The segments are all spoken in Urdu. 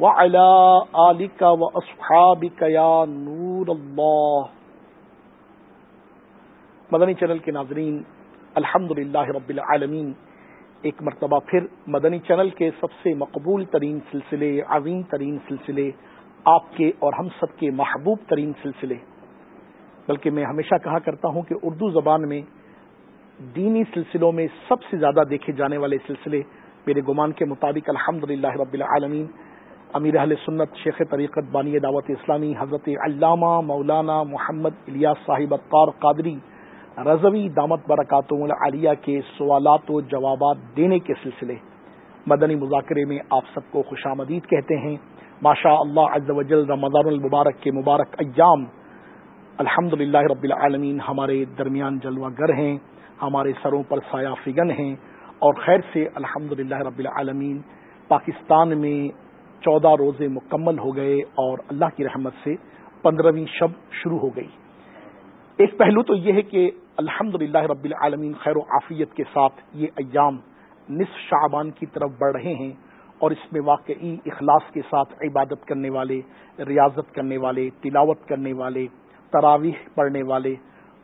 آلك وأصحابك يا نور اللہ مدنی چینل کے ناظرین الحمد رب العالمین. ایک مرتبہ پھر مدنی چینل کے سب سے مقبول ترین سلسلے، عظیم ترین سلسلے، آپ کے اور ہم سب کے محبوب ترین سلسلے. بلکہ میں ہمیشہ کہا کرتا ہوں کہ اردو زبان میں دینی سلسلوں میں سب سے زیادہ دیکھے جانے والے سلسلے میرے گمان کے مطابق الحمد رب العالمین. امیر اہل سنت شیخ طریقت بانی دعوت اسلامی حضرت علامہ مولانا محمد الیاس صاحب اطار قادری رضوی دامت برکاتم العالیہ کے سوالات و جوابات دینے کے سلسلے مدنی مذاکرے میں آپ سب کو خوش آمدید کہتے ہیں۔ ماشاء اللہ عز و جل رمضان المبارک کے مبارک ایام الحمد رب العالمین ہمارے درمیان جلوہ گر ہیں، ہمارے سروں پر سایہ فگن ہیں اور خیر سے الحمد رب العالمین پاکستان میں چودہ روزے مکمل ہو گئے اور اللہ کی رحمت سے پندرہویں شب شروع ہو گئی۔ ایک پہلو تو یہ ہے کہ الحمد رب العالمین خیر و عافیت کے ساتھ یہ ایام نصف شعبان کی طرف بڑھ رہے ہیں اور اس میں واقعی اخلاص کے ساتھ عبادت کرنے والے، ریاضت کرنے والے، تلاوت کرنے والے، تراویح پڑھنے والے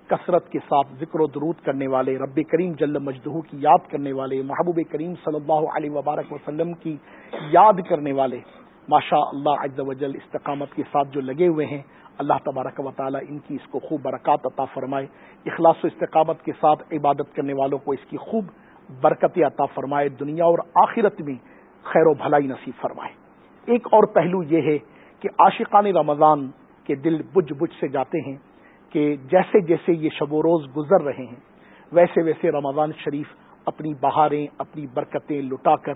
کثرت کے ساتھ ذکر و درود کرنے والے رب کریم جل مجدہ کی یاد کرنے والے، محبوب کریم صلی اللہ علیہ وبارک وسلم کی یاد کرنے والے۔ ماشاء اللہ عز و جل استقامت کے ساتھ جو لگے ہوئے ہیں، اللہ تبارک و تعالی ان کی اس کو خوب برکات عطا فرمائے۔ اخلاص و استقامت کے ساتھ عبادت کرنے والوں کو اس کی خوب برکت عطا فرمائے۔ دنیا اور آخرت میں خیر و بھلائی نصیب فرمائے۔ ایک اور پہلو یہ ہے کہ عاشقان رمضان کے دل بج بج سے جاتے ہیں۔ کہ جیسے جیسے یہ شب و روز گزر رہے ہیں، ویسے ویسے رمضان شریف اپنی بہاریں، اپنی برکتیں لٹا کر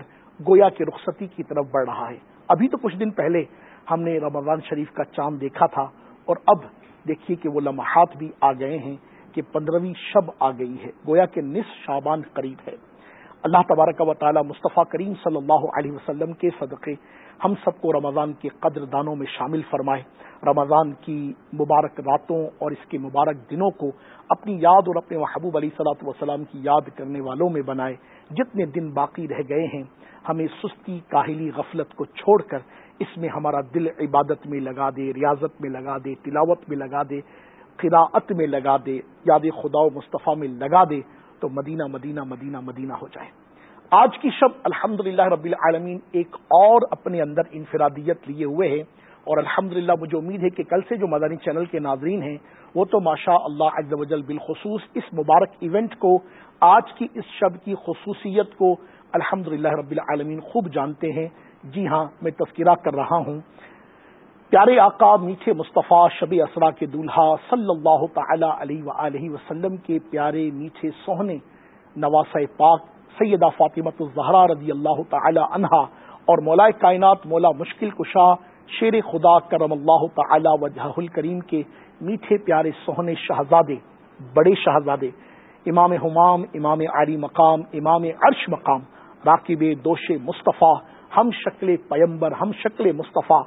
گویا کی رخصتی کی طرف بڑھ رہا ہے۔ ابھی تو کچھ دن پہلے ہم نے رمضان شریف کا چاند دیکھا تھا اور اب دیکھیے کہ وہ لمحات بھی آ گئے ہیں کہ پندرہویں شب آ گئی ہے۔ گویا کے نصف شابان قریب ہے۔ اللہ تبارک و تعالی مصطفیٰ کریم صلی اللہ علیہ وسلم کے صدقے ہم سب کو رمضان کے قدر دانوں میں شامل فرمائے۔ رمضان کی مبارک راتوں اور اس کے مبارک دنوں کو اپنی یاد اور اپنے محبوب علی صلاحت وسلام کی یاد کرنے والوں میں بنائے۔ جتنے دن باقی رہ گئے ہیں، ہمیں سستی کاہلی غفلت کو چھوڑ کر اس میں ہمارا دل عبادت میں لگا دے، ریاضت میں لگا دے، تلاوت میں لگا دے، قراءت میں لگا دے، یاد خدا و مصطفیٰ میں لگا دے۔ تو مدینہ مدینہ مدینہ مدینہ ہو جائے۔ آج کی شب الحمد رب العالمین ایک اور اپنے اندر انفرادیت لیے ہوئے ہیں اور الحمد مجھے امید ہے کہ کل سے جو مدانی چینل کے ناظرین ہیں، وہ تو ماشاء اللہ عز و جل بالخصوص اس مبارک ایونٹ کو، آج کی اس شب کی خصوصیت کو الحمد رب العالمین خوب جانتے ہیں۔ جی ہاں میں تذکرہ کر رہا ہوں۔ پیارے آقا میٹھے مصطفیٰ شب اسرا کے دولہا صلی اللہ تعالی علیہ وسلم کے پیارے میٹھے سوہنے نواس پاک سیدہ فاطمت الزہرا رضی اللہ تعالی عنہا اور مولا کائنات مولا مشکل کشا شیر خدا کرم اللہ تعالی وجہ الکریم کے میٹھے پیارے سہنے شہزادے، بڑے شہزادے، امام حمام، امام علی مقام، امام عرش مقام، راکب دوش مصطفیٰ، ہم شکل پیمبر، ہم شکل مصطفیٰ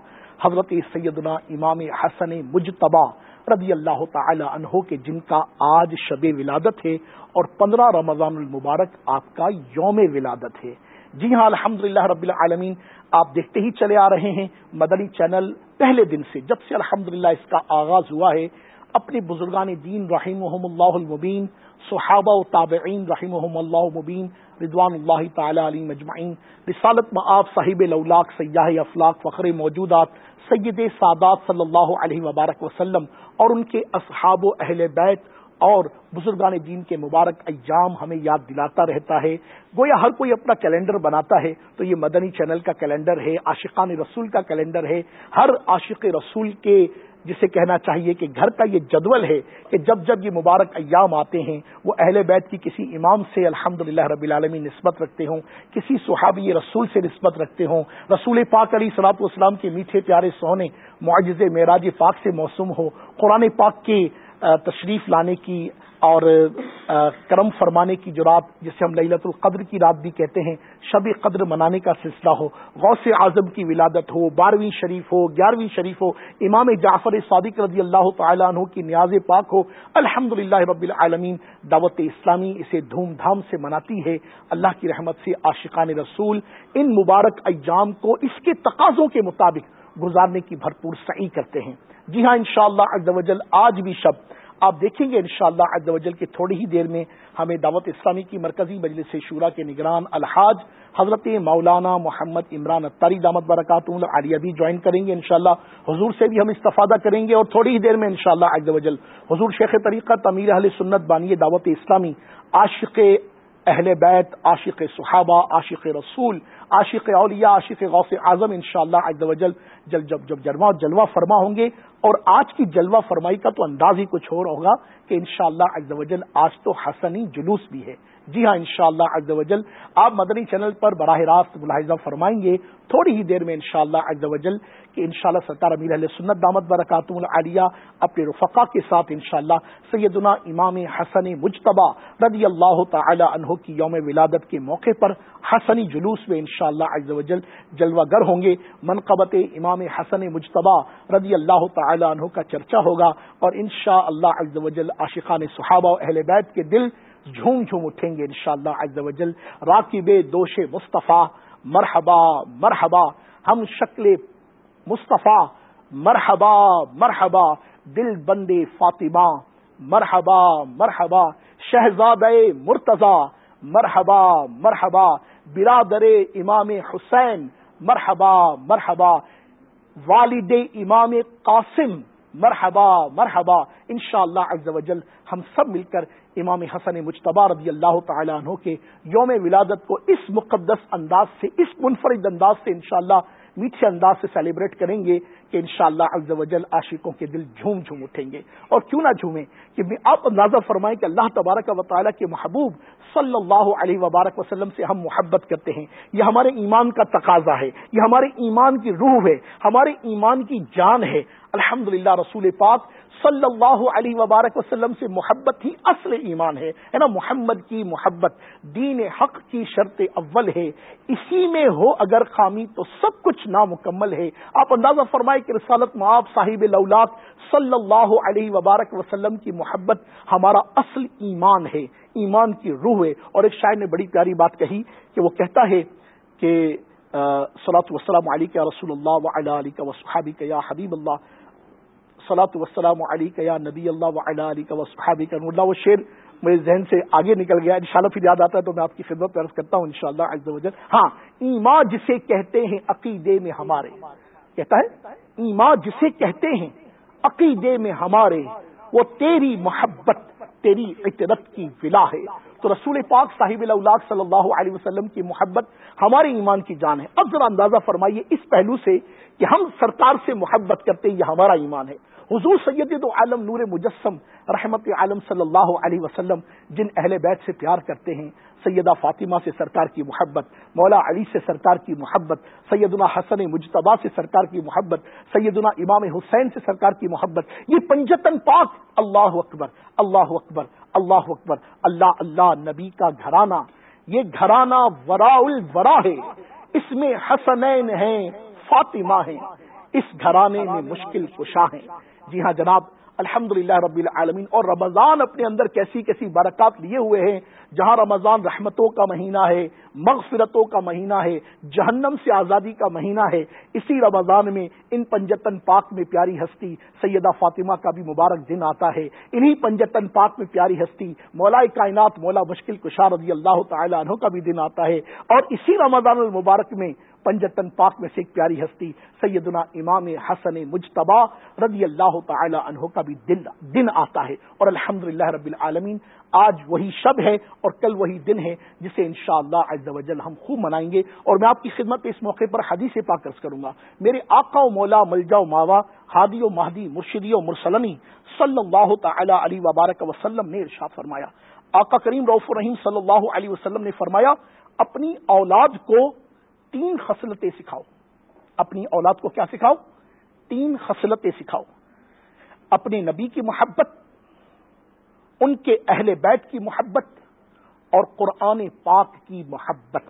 حضرت سیدنا امام حسن مجتبہ رضی اللہ تعالی عنہ کے جن کا آج شب ولادت ہے اور پندرہ رمضان المبارک آپ کا یوم ولادت ہے۔ جی ہاں الحمد رب العالمین، آپ دیکھتے ہی چلے آ رہے ہیں مدنی چینل پہلے دن سے۔ جب سے الحمد اس کا آغاز ہوا ہے، اپنے بزرگان دین رحیم اللہ المبین، صحابہ و تابعین رحیم اللہ مبین رضوان اللہ تعالی علی مجمعین رسالت میں آپ صاحب لولاک سیاح افلاق فخر موجودات سید سادات صلی اللہ علیہ وبارک وسلم اور ان کے اصحاب و اہل بیت اور بزرگان دین کے مبارک ایام ہمیں یاد دلاتا رہتا ہے۔ گویا ہر کوئی اپنا کیلنڈر بناتا ہے تو یہ مدنی چینل کا کیلنڈر ہے، عاشقان رسول کا کیلنڈر ہے۔ ہر عاشق رسول کے جسے کہنا چاہیے کہ گھر کا یہ جدول ہے کہ جب جب یہ مبارک ایام آتے ہیں، وہ اہل بیت کی کسی امام سے الحمد رب العالمین نسبت رکھتے ہوں، کسی صحابی رسول سے نسبت رکھتے ہوں۔ رسول پاک علی صلاحت اسلام کے میٹھے پیارے سونے معجز معراج پاک سے موسوم ہو، قرآن پاک کے تشریف لانے کی اور کرم فرمانے کی جو رات، جسے ہم للت القدر کی رات بھی کہتے ہیں، شب قدر منانے کا سلسلہ ہو، غوث اعظم کی ولادت ہو، بارہویں شریف ہو، گیارہویں شریف ہو، امام جعفر صادق رضی اللہ تعالیٰ عنہ کی نیاز پاک ہو الحمد رب العالمین، دعوت اسلامی اسے دھوم دھام سے مناتی ہے۔ اللہ کی رحمت سے عاشقان رسول، ان مبارک ایام کو اس کے تقاضوں کے مطابق گزارنے کی بھرپور صحیح کرتے ہیں۔ جی ہاں انشاءاللہ شاء اللہ آج بھی شب آپ دیکھیں گے انشاءاللہ شاء اللہ کے تھوڑی ہی دیر میں ہمیں دعوت اسلامی کی مرکزی مجلس شورا کے نگران الحاج حضرت مولانا محمد عمران اتاری دامت برکات عالیہ بھی جوائن کریں گے انشاءاللہ۔ حضور سے بھی ہم استفادہ کریں گے اور تھوڑی ہی دیر میں انشاءاللہ شاء اللہ حضور شیخ طریقہ تمیر اہل سنت بانی دعوت اسلامی عاشق اہل بیت، عاشق صحابہ، عاشق رسول، عاشق اولیاء، عاشق غوث اعظم ان شاء اللہ جل جب جب جلوہ جلوہ فرما ہوں گے۔ اور آج کی جلوہ فرمائی کا تو انداز ہی کچھ اور ہوگا کہ انشاءاللہ شاء اللہ آج تو حسنی جلوس بھی ہے۔ جی ہاں انشاءاللہ شاء اللہ آپ مدنی چینل پر براہ راست ملاحظہ فرمائیں گے۔ تھوڑی ہی دیر میں انشاءاللہ شاء اللہ کہ انشاءاللہ سرکار امیر علیہ سنت دامت برکاتم العالیہ اپنے رفقا کے ساتھ انشاءاللہ سیدنا امام حسن مجتبہ رضی اللہ تعالی عنہ کی یوم ولادت کے موقع پر حسنی جلوس میں انشاءاللہ شاء اللہ جلوہ گر ہوں گے۔ منقبت امام حسن مجتبہ رضی اللہ تعالی عنہ کا چرچا ہوگا اور انشاءاللہ شاء اللہ عاشقان صحابہ و اہل بیت کے دل جھوم جھوم اٹھیں گے انشاءاللہ شاء اللہ راکب دوش مصطفیٰ، مرحبا مرحبا۔ ہم شکل مصطفیٰ، مرحبا مرحبا۔ دل بندے فاطمہ، مرحبا مرحبا۔ شہزاد مرتضی، مرحبا مرحبا۔ برادر امام حسین، مرحبا مرحبا۔ والد امام قاسم، مرحبا مرحبا۔ انشاءاللہ شاء اللہ ہم سب مل کر امام حسن مجتبہ رضی اللہ تعالیٰ عنہ کے یوم ولادت کو اس مقدس انداز سے، اس منفرد انداز سے انشاءاللہ میٹھے انداز سے سیلیبریٹ کریں گے کہ انشاءاللہ شاء اللہ عاشقوں کے دل جھوم جھوم اٹھیں گے۔ اور کیوں نہ جھومیں؟ کہ آپ اندازہ فرمائیں کہ اللہ تبارک و تعالیٰ کے محبوب صلی اللہ علیہ وبارک وسلم سے ہم محبت کرتے ہیں۔ یہ ہمارے ایمان کا تقاضا ہے۔ یہ ہمارے ایمان کی روح ہے۔ ہمارے ایمان کی جان ہے۔ الحمد رسول پاک صلی اللہ علیہ وبارک وسلم سے محبت ہی اصل ایمان ہے۔ نا؟ محمد کی محبت، دین حق کی شرط اول ہے۔ اسی میں ہو اگر خامی تو سب کچھ نامکمل ہے۔ آپ اندازہ فرمائے کہ رسالت معاف صاحب لولاک صلی اللہ علیہ وبارک وسلم کی محبت ہمارا اصل ایمان ہے، ایمان کی روح ہے۔ اور ایک شاعر نے بڑی پیاری بات کہی کہ وہ کہتا ہے کہ صلاحت وسلم علی کا رسول اللہ و علی کا وصحابی کا یا حبیب اللہ صلاحت وسلم علی کا یا نبی اللہ و علی کا وصحابی کا اللہ وہ شعر میرے ذہن سے آگے نکل گیا. ان شاء اللہ پھر یاد آتا ہے تو میں آپ کی خدمت عرض کرتا ہوں ان شاء اللہ ہاں ایمان جسے کہتے ہیں عقیدے میں ہمارے. کہتا ہے؟ ایمان جسے کہتے ہیں عقیدے میں ہمارے. وہ تیری محبت، تیری اطرت کی ولا ہے. تو رسول پاک صاحب اللہ صلی اللہ علیہ وسلم کی محبت ہمارے ایمان کی جان ہے. اب ذرا اندازہ فرمائیے اس پہلو سے کہ ہم سرکار سے محبت کرتے یہ ہمارا ایمان ہے؟ حضور سید تو عالم نور مجسم رحمت عالم صلی اللہ علیہ وسلم جن اہل بیت سے پیار کرتے ہیں، سیدہ فاطمہ سے سرکار کی محبت، مولا علی سے سرکار کی محبت، سیدنا حسن مجتبہ سے سرکار کی محبت، سیدنا امام حسین سے سرکار کی محبت، یہ پنجتن پاک اللہ اکبر اللہ اکبر اللہ اکبر، اللہ اللہ نبی کا گھرانہ، یہ گھرانہ ورا الورا ہے، اس میں حسنین ہیں، فاطمہ ہیں، اس گھرانے میں مشکل کشاں ہیں۔ جی ہاں جناب الحمد رب العالمین، اور رمضان اپنے اندر کیسی کیسی برکات لیے ہوئے ہیں؟ جہاں رمضان رحمتوں کا مہینہ ہے، مغفرتوں کا مہینہ ہے، جہنم سے آزادی کا مہینہ ہے، اسی رمضان میں ان پنجتن پاک میں پیاری ہستی سیدہ فاطمہ کا بھی مبارک دن آتا ہے۔ انہی پنجتن پاک میں پیاری ہستی مولا کائنات مولا مشکل کشار رضی اللہ تعالی عنہ کا بھی دن آتا ہے۔ اور اسی رمضان المبارک میں پنجتن پاک میں سے ایک پیاری ہستی سیدنا امام حسن مجتبا رضی اللہ تعالی عنہ کا بھی دن دن آتا ہے اور الحمد رب العالمین آج وہی شب ہے اور کل وہی دن ہے جسے انشاءاللہ شاء اللہ ہم خوب منائیں گے اور میں آپ کی خدمت اس موقع پر حدیث پاکرز کروں گا۔ میرے آقا و مولا ملجا و ماوا، ہادی و مہدی، مرشدی و مرسلمی صلی اللہ تعالی علی وبارک وسلم نے ارشاد فرمایا۔ آقا کریم روف الرحیم صلی اللہ علیہ وسلم نے فرمایا، اپنی اولاد کو تین خصلتیں سکھاؤ۔ اپنی اولاد کو کیا سکھاؤ؟ تین خصلتیں سکھاؤ۔ اپنے نبی کی محبت، ان کے اہل بیت کی محبت اور قرآن پاک کی محبت۔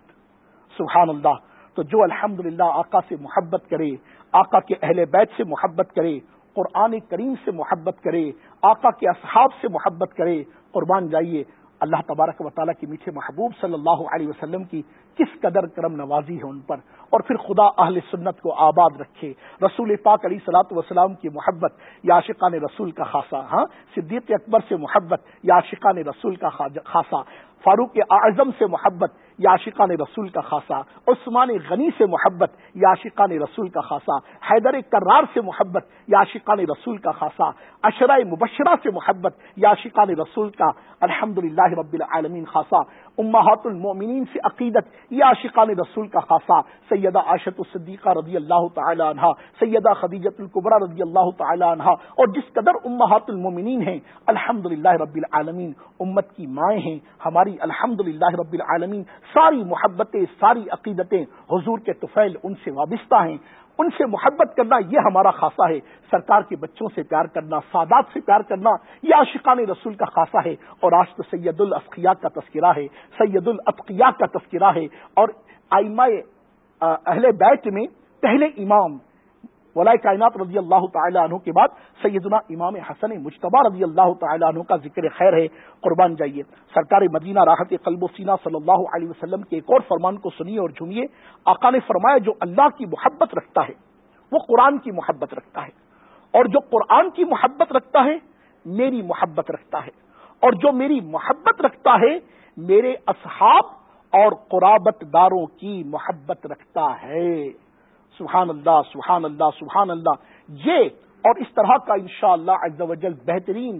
سبحان اللہ، تو جو الحمد للہ آقا سے محبت کرے، آقا کے اہل بیت سے محبت کرے، قرآن کریم سے محبت کرے، آقا کے اصحاب سے محبت کرے، قربان جائیے۔ اللہ تبارک و تعالیٰ کی میٹھے محبوب صلی اللہ علیہ وسلم کی کس قدر کرم نوازی ہے ان پر اور پھر خدا اہل سنت کو آباد رکھے رسول پاک علی سلاۃ وسلام کی محبت یا عاشقان رسول کا خاصا ہاں؟ صدیق اکبر سے محبت یا عاشقان رسول کا خاصا فاروق اعظم سے محبت یا عاشقان رسول کا خاصا عثمان غنی سے محبت یا عاشقان رسول کا خاصا حیدر کرار سے محبت یا عاشقان رسول کا خاصا اشرائے مبشرہ سے محبت یا عاشقان رسول کا الحمد رب العالمین خاصا امہات المومنین سے عقیدت یا عاشقان رسول کا خاصا سیدہ عاشت الصدیقہ رضی اللہ تعالی عنہ، سیدہ خدیجت القبرہ رضی اللہ تعالی عنہ، اور جس قدر امہات المومنین ہیں الحمد رب العالمین، امت کی مائیں ہیں، ہماری الحمد رب العالمین ساری محبتیں، ساری عقیدتیں حضور کے طفیل ان سے وابستہ ہیں۔ ان سے محبت کرنا یہ ہمارا خاصہ ہے۔ سرکار کے بچوں سے پیار کرنا، سادات سے پیار کرنا یہ عاشقان رسول کا خاصہ ہے۔ اور آج تو سید الافقیہ کا تذکرہ ہے۔ سید الافقیہ کا تذکرہ ہے۔ اور آئمہ اہل بیت میں پہلے امام ولاء کائنات رضی اللہ تعالی عنہ کے بعد سیدنا امام حسن مشتبہ رضی اللہ تعالی عنہ کا ذکر خیر ہے، قربان جائیے۔ سرکار مدینہ راحت قلب و سینہ صلی اللہ علیہ وسلم کے ایک اور فرمان کو سنیے اور جھومیے۔ آقا نے فرمایا، جو اللہ کی محبت رکھتا ہے، وہ قرآن کی محبت رکھتا ہے۔ اور جو قرآن کی محبت رکھتا ہے، میری محبت رکھتا ہے۔ اور جو میری محبت رکھتا ہے، میرے اصحاب اور قرابت داروں کی محبت رکھتا ہے۔ سبحان اللہ سبحان اللہ سبحان اللہ۔ یہ اور اس طرح کا انشاءاللہ شاء اللہ بہترین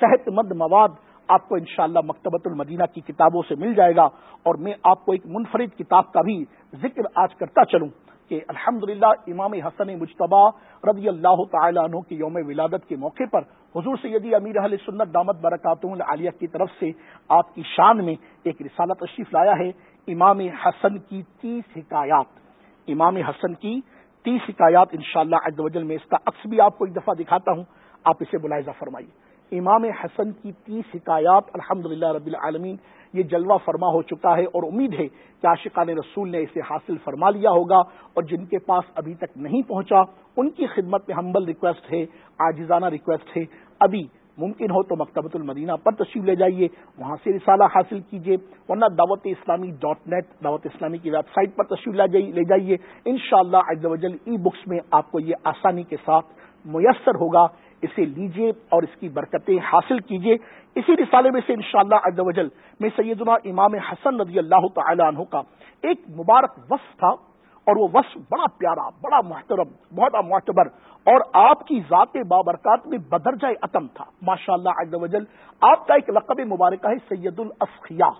صحت مند مواد آپ کو انشاءاللہ اللہ مکتبۃ المدینہ کی کتابوں سے مل جائے گا۔ اور میں آپ کو ایک منفرد کتاب کا بھی ذکر آج کرتا چلوں کہ الحمد امام حسن مشتبہ رضی اللہ تعالی عنہ کی یوم ولادت کے موقع پر حضور سیدی امیر اہل سنت دامت برکات عالیہ کی طرف سے آپ کی شان میں ایک رسالہ تشریف لایا ہے۔ امام حسن کی تیس حکایات۔ امام حسن کی تیس حکایات ان شاء اللہ میں اس کا عکس بھی آپ کو ایک دفعہ دکھاتا ہوں، آپ اسے ملاحظہ فرمائیے۔ امام حسن کی تیس حکایات الحمد رب العالمین، یہ جلوہ فرما ہو چکا ہے اور امید ہے کہ عاشقان رسول نے اسے حاصل فرما لیا ہوگا اور جن کے پاس ابھی تک نہیں پہنچا، ان کی خدمت میں ہمبل ریکویسٹ ہے آجزانہ ریکویسٹ ہے۔ ابھی ممکن ہو تو مکتبۃ المدینہ پر تشریف لے جائیے۔ وہاں سے رسالہ حاصل کیجیے۔ ورنہ دعوت اسلامی ڈاٹ نیٹ، دعوت اسلامی کی ویب سائٹ پر تشریف لے جائیے۔ ان شاء اللہ ای بکس میں آپ کو یہ آسانی کے ساتھ میسر ہوگا۔ اسے لیجیے اور اس کی برکتیں حاصل کیجیے۔ اسی رسالے میں سے انشاءاللہ شاء اللہ میں سیدنا امام حسن رضی اللہ تعالی عنہ کا ایک مبارک وصف تھا۔ اور وہ وصف بڑا پیارا، بڑا محترم، بہت معتبر، اور آپ کی ذات بابرکات میں بدرجہ عتم تھا۔ ماشاء اللہ آپ کا ایک لقب مبارکہ ہے سید الاسخیا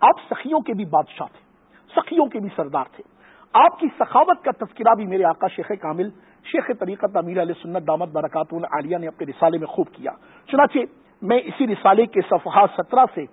آپ سخیوں کے بھی بادشاہ تھے، سخیوں کے بھی سردار تھے۔ آپ کی سخاوت کا تذکرہ بھی میرے آقا شیخ کامل، شیخ طریقت امیر علیہ سنت دامت برکات العالیہ نے اپنے رسالے میں خوب کیا۔ چنانچہ میں اسی رسالے کے صفحہ سترہ سے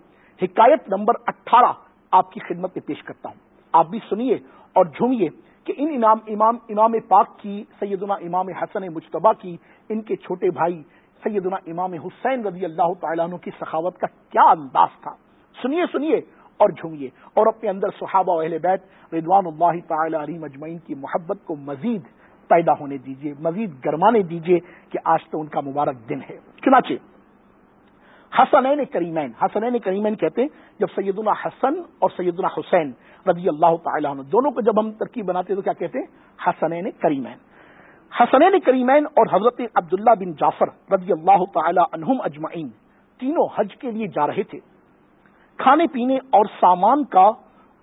حکایت نمبر اٹھارہ آپ کی خدمت میں پیش کرتا ہوں۔ آپ بھی سنیے اور جھومیے کہ ان امام امام امام پاک کی، سیدنا امام حسن مشتبہ کی، ان کے چھوٹے بھائی سیدنا امام حسین رضی اللہ تعالیٰ عنہ کی سخاوت کا کیا انداز تھا۔ سنیے سنیے اور جھومیے۔ اور اپنے اندر صحابہ اہل بیت ردوان اللہ تعالی علی مجمعین کی محبت کو مزید پیدا ہونے دیجیے مزید گرمانے دیجیے کہ آج تو ان کا مبارک دن ہے۔ چنانچہ حسنین کریمین۔ حسنین کریمین کہتے ہیں جب سیدنا حسن اور سیدنا حسین رضی اللہ تعالیٰ عنہ، دونوں کو جب ہم ترکیب بناتے ہیں تو کیا کہتے ہیں؟ حسنین کریمین۔ حسنین کریمین اور حضرت عبداللہ بن جعفر رضی اللہ تعالی عنہم اجمعین تینوں حج کے لیے جا رہے تھے۔ کھانے پینے اور سامان کا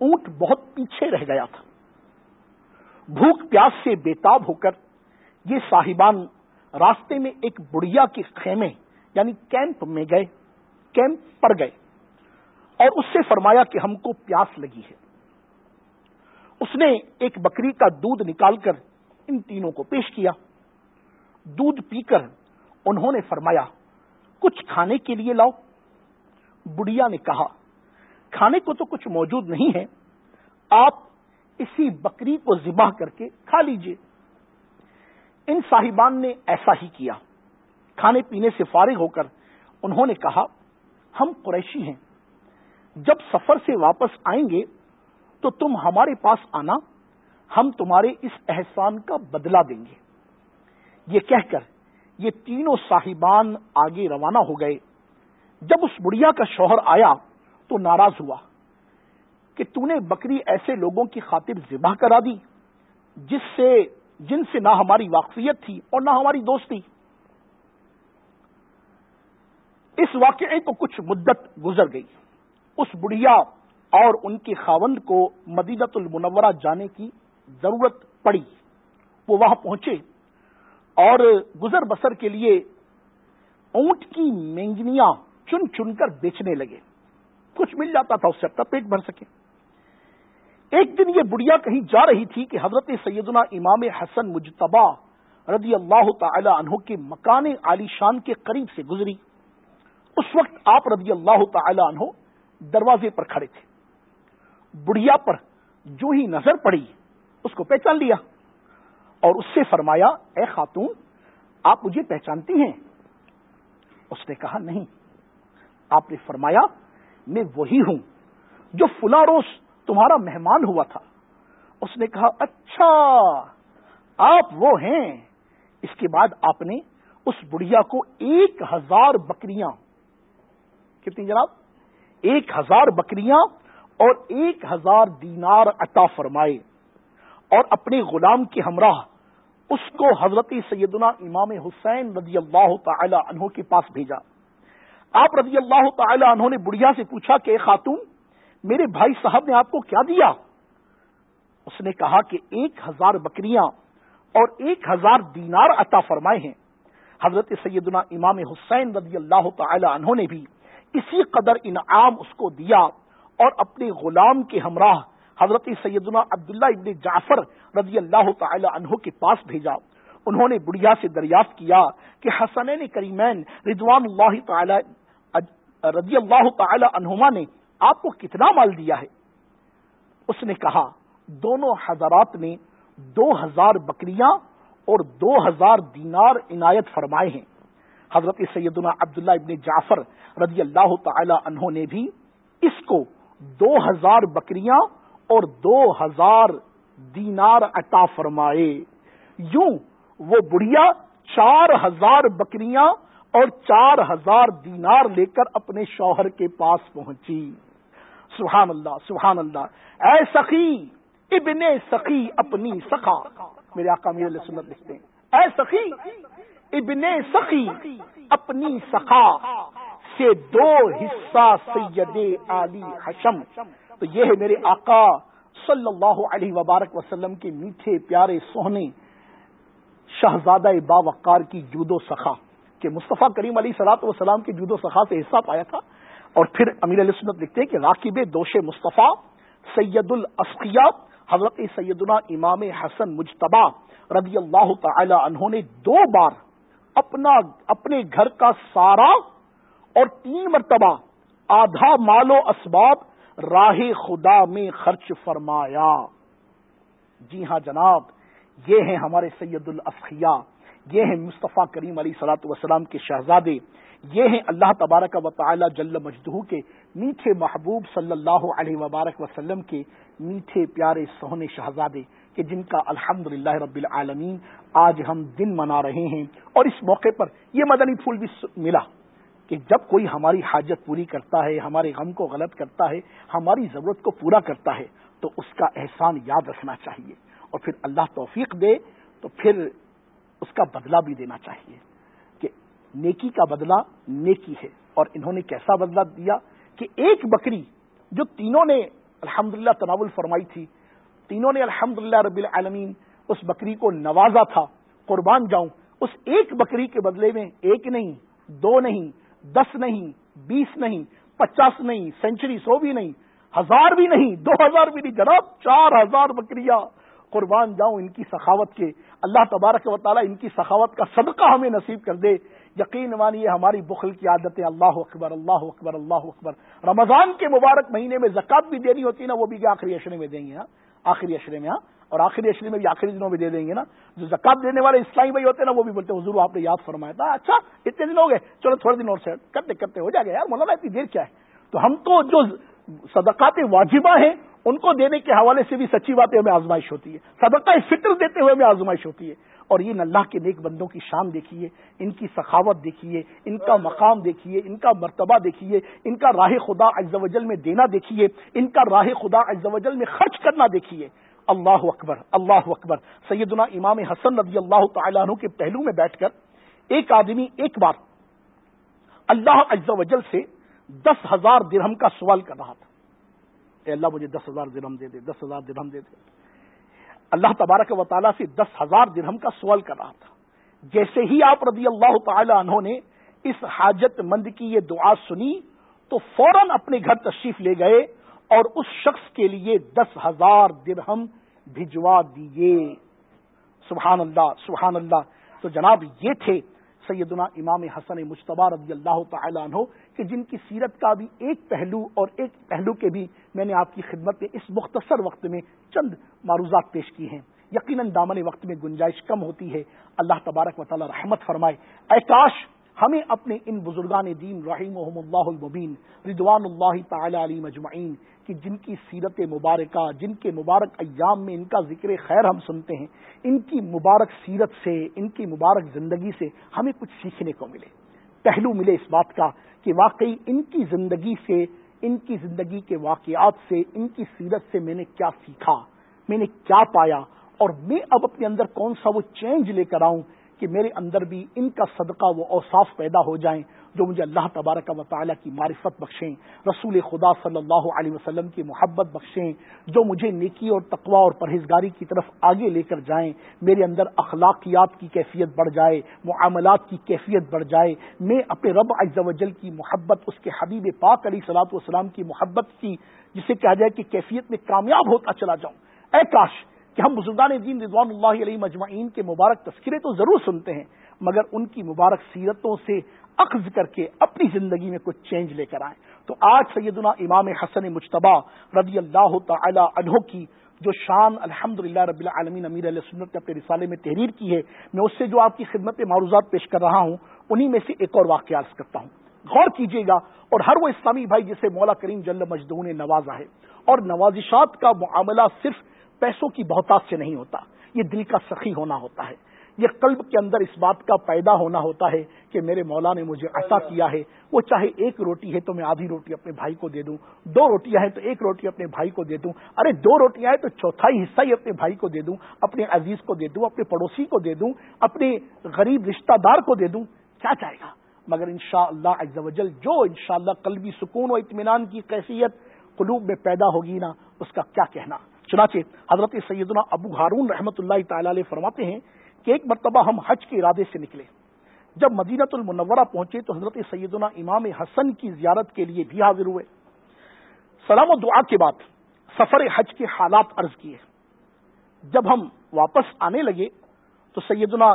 اونٹ بہت پیچھے رہ گیا تھا۔ بھوک پیاس سے بےتاب ہو کر یہ صاحبان راستے میں ایک بڑھیا کے خیمے یعنی کیمپ میں گئے۔ کیمپ پر گئے اور اس سے فرمایا کہ ہم کو پیاس لگی ہے۔ اس نے ایک بکری کا دودھ نکال کر ان تینوں کو پیش کیا۔ دودھ پی کر انہوں نے فرمایا، کچھ کھانے کے لیے لاؤ۔ بڑھیا نے کہا، کھانے کو تو کچھ موجود نہیں ہے، آپ اسی بکری کو ذبح کر کے کھا لیجیے۔ ان صاحبان نے ایسا ہی کیا۔ کھانے پینے سے فارغ ہو کر انہوں نے کہا ہم قریشی ہیں۔ جب سفر سے واپس آئیں گے تو تم ہمارے پاس آنا، ہم تمہارے اس احسان کا بدلہ دیں گے۔ یہ کہہ کر یہ تینوں صاحبان آگے روانہ ہو گئے۔ جب اس بڑھیا کا شوہر آیا تو ناراض ہوا کہ تو نے بکری ایسے لوگوں کی خاطر ذبح کرا دی، جس سے، جن سے نہ ہماری واقفیت تھی اور نہ ہماری دوستی۔ اس واقعے کو کچھ مدت گزر گئی۔ اس بڑھیا اور ان کے خاوند کو مدینت المنورہ جانے کی ضرورت پڑی۔ وہ وہاں پہنچے اور گزر بسر کے لیے اونٹ کی مینگنیاں چن چن کر بیچنے لگے۔ کچھ مل جاتا تھا اس سے اپنا پیٹ بھر سکے۔ ایک دن یہ بڑھیا کہیں جا رہی تھی کہ حضرت سیدنا امام حسن مجتبا رضی اللہ تعالی عنہ کے مکان عالی شان کے قریب سے گزری۔ اس وقت آپ رضی اللہ تعالی عنہ دروازے پر کھڑے تھے۔ بڑھیا پر جو ہی نظر پڑی، اس کو پہچان لیا اور اس سے فرمایا، اے خاتون، آپ مجھے پہچانتی ہیں؟ اس نے کہا، نہیں۔ آپ نے فرمایا، میں وہی ہوں جو فلا روز تمہارا مہمان ہوا تھا۔ اس نے کہا اچھا آپ وہ ہیں۔ اس کے بعد آپ نے اس بڑھیا کو ایک ہزار بکریاں کتنی جناب؟ ایک ہزار بکریاں اور ایک ہزار دینار عطا فرمائے۔ اور اپنے غلام کے ہمراہ، اس کو حضرت سیدنا امام حسین رضی اللہ تعالی عنہ کے پاس بھیجا۔ آپ رضی اللہ تعالی عنہ نے بڑھیا سے پوچھا کہ خاتون، میرے بھائی صاحب نے آپ کو کیا دیا؟ اس نے کہا کہ، ایک ہزار بکریاں اور ایک ہزار دینار عطا فرمائے ہیں۔ حضرت سیدنا امام حسین رضی اللہ تعالی عنہ نے بھی اسی قدر انعام اس کو دیا اور اپنے غلام کے ہمراہ حضرت سیدنا عبداللہ ابن جعفر رضی اللہ تعالی عنہ کے پاس بھیجا۔ انہوں نے بڑھیا سے دریافت کیا کہ حسنین کریمین رضوان اللہ تعالی رضی اللہ تعالی عنہما نے آپ کو کتنا مال دیا ہے؟ اس نے کہا، دونوں حضرات نے دو ہزار بکریاں اور دو ہزار دینار عنایت فرمائے ہیں۔ حضرت سیدنا عبداللہ ابن جعفر رضی اللہ تعالی عنہ نے بھی اس کو دو ہزار بکریاں اور دو ہزار دینار عطا فرمائے۔ یوں وہ بڑھیا چار ہزار بکریاں اور چار ہزار دینار لے کر اپنے شوہر کے پاس پہنچی۔ سبحان اللہ سبحان اللہ۔ اے سخی، ابن سخی اپنی سخا۔ میرے آقا میر سنت لکھتے ہیں۔ اے سخی ابن سخی اپنی سخا سے دو حصہ سید علی حشم۔ تو یہ ہے میرے آقا صلی اللہ علیہ وبارک وسلم کے میٹھے پیارے سوہنے شہزادہ با وقار کی جودو سخا، کہ مصطفیٰ کریم علی سلاط وسلام کے جودو سخا سے حصہ پایا تھا۔ اور پھر امیر علیہ سنت لکھتے ہیں کہ راکب دوش مصطفیٰ سید الاسقیہ حضرت سیدنا امام حسن مجتبہ رضی اللہ تعالی عنہ نے دو بار اپنا اپنے گھر کا سارا اور تین مرتبہ آدھا مال و اسباب راہ خدا میں خرچ فرمایا۔ جی ہاں جناب، یہ ہیں ہمارے سید الافخیا یہ ہیں مصطفیٰ کریم علی سلاۃ وسلام کے شہزادے، یہ ہیں اللہ تبارک و تعالی جل مجدہ کے میٹھے محبوب صلی اللہ علیہ وبارک وسلم کے میٹھے پیارے سہنے شہزادے۔ کہ جن کا الحمد رب العالمین آج ہم دن منا رہے ہیں اور اس موقع پر یہ مدنی پھول بھی ملا کہ جب کوئی ہماری حاجت پوری کرتا ہے، ہمارے غم کو غلط کرتا ہے، ہماری ضرورت کو پورا کرتا ہے، تو اس کا احسان یاد رکھنا چاہیے اور پھر اللہ توفیق دے تو پھر اس کا بدلہ بھی دینا چاہیے کہ نیکی کا بدلہ نیکی ہے اور انہوں نے کیسا بدلہ دیا کہ ایک بکری جو تینوں نے الحمدللہ تناول فرمائی تھی تینوں نے الحمد رب العالمین اس بکری کو نوازا تھا، قربان جاؤں۔ اس ایک بکری کے بدلے میں ایک نہیں، دو نہیں، دس نہیں، بیس نہیں، پچاس نہیں سینچری سو بھی نہیں، ہزار بھی نہیں، دو ہزار بھی نہیں، جناب، چار ہزار بکریاں قربان جاؤں ان کی سخاوت کے۔ اللہ تبارک و تعالیٰ ان کی سخاوت کا صدقہ ہمیں نصیب کر دے۔ یقین مانیے، ہماری بخل کی عادتیں اللہ اکبر اللہ اکبر اللہ اکبر۔ رمضان کے مبارک مہینے میں زکات بھی دینی ہوتی ہے نا، وہ بھی آخری اشرے میں دیں گے ہاں؟ آخری اشرے میں ہاں؟ اور آخری اشرے میں بھی آخری دنوں میں دے دیں گے نا۔ جو زکات دینے والے اسلامی بھائی ہوتے ہیں نا، وہ بھی بولتے ہیں، حضور آپ نے یاد فرمایا تھا۔ اچھا اتنے دن ہو گئے، چلو تھوڑے دن اور سے کرتے کرتے ہو جائے گا۔ یار، مولانا، اتنی دیر کیا ہے؟ تو ہم تو جو صدقات واجبہ ہیں، ان کو دینے کے حوالے سے بھی سچی باتیں ہمیں آزمائش ہوتی ہے۔ صدقہ فطر دیتے ہوئے ہمیں آزمائش ہوتی ہے۔ اور یہ اللہ کے نیک بندوں کی شان دیکھیے، ان کی سخاوت دیکھیے، ان کا مقام دیکھیے، ان کا مرتبہ دیکھیے، ان کا راہ خدا عز و جل میں دینا دیکھیے، ان کا راہ خدا عز میں خرچ کرنا دیکھیے۔ اللہ اکبر اللہ اکبر۔ سیدنا امام حسن رضی اللہ تعالیٰ عنہ کے پہلو میں بیٹھ کر ایک آدمی، ایک بار اللہ عز و جل سے دس ہزار درہم کا سوال کر رہا تھا۔ اے اللہ مجھے دس ہزار درہم دے دے، دس ہزار درہم دے دے۔ اللہ تبارک و تعالیٰ سے دس ہزار درہم کا سوال کر رہا تھا۔ جیسے ہی آپ رضی اللہ تعالی عنہ نے اس حاجت مند کی یہ دعا سنی، تو فوراً اپنے گھر تشریف لے گئے اور اس شخص کے لیے دس ہزار درہم بھجوا دیے۔ سبحان اللہ سبحان اللہ۔ تو جناب یہ تھے سیدنا امام حسن مشتبہ رضی اللہ تعالیٰ عنہ کہ جن کی سیرت کا بھی ایک پہلو اور ایک پہلو کے بھی میں نے آپ کی خدمت میں اس مختصر وقت میں چند معروضات پیش کی ہیں۔ یقیناً دامن وقت میں گنجائش کم ہوتی ہے۔ اللہ تبارک و تعالی رحمت فرمائے۔ اے کاش، ہمیں اپنے ان بزرگان دین رحیم اللہ المبین ردوان اللہ تعالی علی مجمعین کہ جن کی سیرت مبارکہ، جن کے مبارک ایام میں ان کا ذکر خیر ہم سنتے ہیں، ان کی مبارک سیرت سے، ان کی مبارک زندگی سے ہمیں کچھ سیکھنے کو ملے۔ پہلو ملے اس بات کا۔ کہ واقعی ان کی زندگی سے، ان کی زندگی کے واقعات سے، ان کی سیرت سے میں نے کیا سیکھا، میں نے کیا پایا اور میں اب اپنے اندر کون سا وہ چینج لے کر آؤں کہ میرے اندر بھی ان کا صدقہ وہ اوصاف پیدا ہو جائیں جو مجھے اللہ تبارک و تعالیٰ کی معرفت بخشیں، رسول خدا صلی اللہ علیہ وسلم کی محبت بخشیں، جو مجھے نیکی اور تقوا اور پرہیزگاری کی طرف آگے لے کر جائیں، میرے اندر اخلاقیات کی کیفیت بڑھ جائے، معاملات کی کیفیت بڑھ جائے، میں اپنے رب عز و جل کی محبت، اس کے حبیب پاک علی صلاحت والسلام کی محبت کی، جسے کہا جائے کہ کیفیت میں کامیاب ہوتا چلا جاؤں۔ اے کاش کہ ہم بزرگان دین رضوان اللہ علیہ مجمعین کے مبارک تذکرے تو ضرور سنتے ہیں، مگر ان کی مبارک سیرتوں سے اخذ کر کے اپنی زندگی میں کچھ چینج لے کر آئیں۔ تو آج سیدنا امام حسن مشتبہ رضی اللہ تعالی عنہ کی جو شان الحمد للہ رب العالمین امیر علیہ سنت اپنے رسالے میں تحریر کی ہے، میں اس سے جو آپ کی خدمت میں معروضات پیش کر رہا ہوں، انہی میں سے ایک اور واقعہ کرتا ہوں۔ غور کیجیے گا، اور ہر وہ اسلامی بھائی جسے مولا کریم جل مجدون نے نوازا ہے۔ اور نوازشات کا معاملہ صرف پیسوں کی بہتات سے نہیں ہوتا، یہ دل کا سخی ہونا ہوتا ہے۔ یہ قلب کے اندر اس بات کا پیدا ہونا ہوتا ہے کہ میرے مولا نے مجھے ایسا کیا ہے۔ وہ چاہے ایک روٹی ہے تو میں آدھی روٹی اپنے بھائی کو دے دوں دو روٹیاں ہیں تو ایک روٹی اپنے بھائی کو دے دوں۔ ارے دو روٹیاں ہیں تو چوتھائی حصہ ہی اپنے بھائی کو دے دوں اپنے عزیز کو دے دوں اپنے پڑوسی کو دے دوں اپنے غریب رشتہ دار کو دے دوں۔ کیا چاہے گا؟ مگر ان شاء اللہ جو ان شاء اللہ قلبی سکون و اطمینان کی کیفیت قلوب میں پیدا ہوگی نا اس کا کیا کہنا؟ چنانچہ حضرت سیدنا ابو ہارون رحمۃ اللہ تعالی علیہ فرماتے ہیں کہ ایک مرتبہ ہم حج کے ارادے سے نکلے۔ جب مدینت المنورہ پہنچے تو حضرت سیدنا امام حسن کی زیارت کے لیے بھی حاضر ہوئے۔ سلام و دعا کے بعد سفر حج کے حالات عرض کیے۔ جب ہم واپس آنے لگے تو سیدنا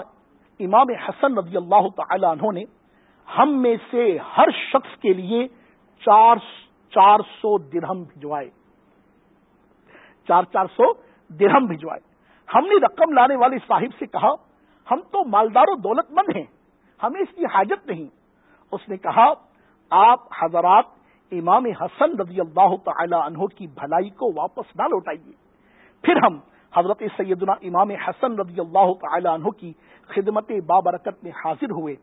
امام حسن رضی اللہ تعالی عنہ نے ہم میں سے ہر شخص کے لیے چار چار سو درہم بھجوائے۔ چار چار سو درہم بھجوائے۔ ہم نے رقم لانے والے صاحب سے کہا، ہم تو مالدار و دولت مند ہیں، ہمیں اس کی حاجت نہیں۔ اس نے کہا، آپ حضرات امام حسن رضی اللہ تعالی عنہ کی بھلائی کو واپس نہ لوٹائیے۔ پھر ہم حضرت سیدنا امام حسن رضی اللہ تعالی عنہ کی خدمت بابرکت میں حاضر ہوئے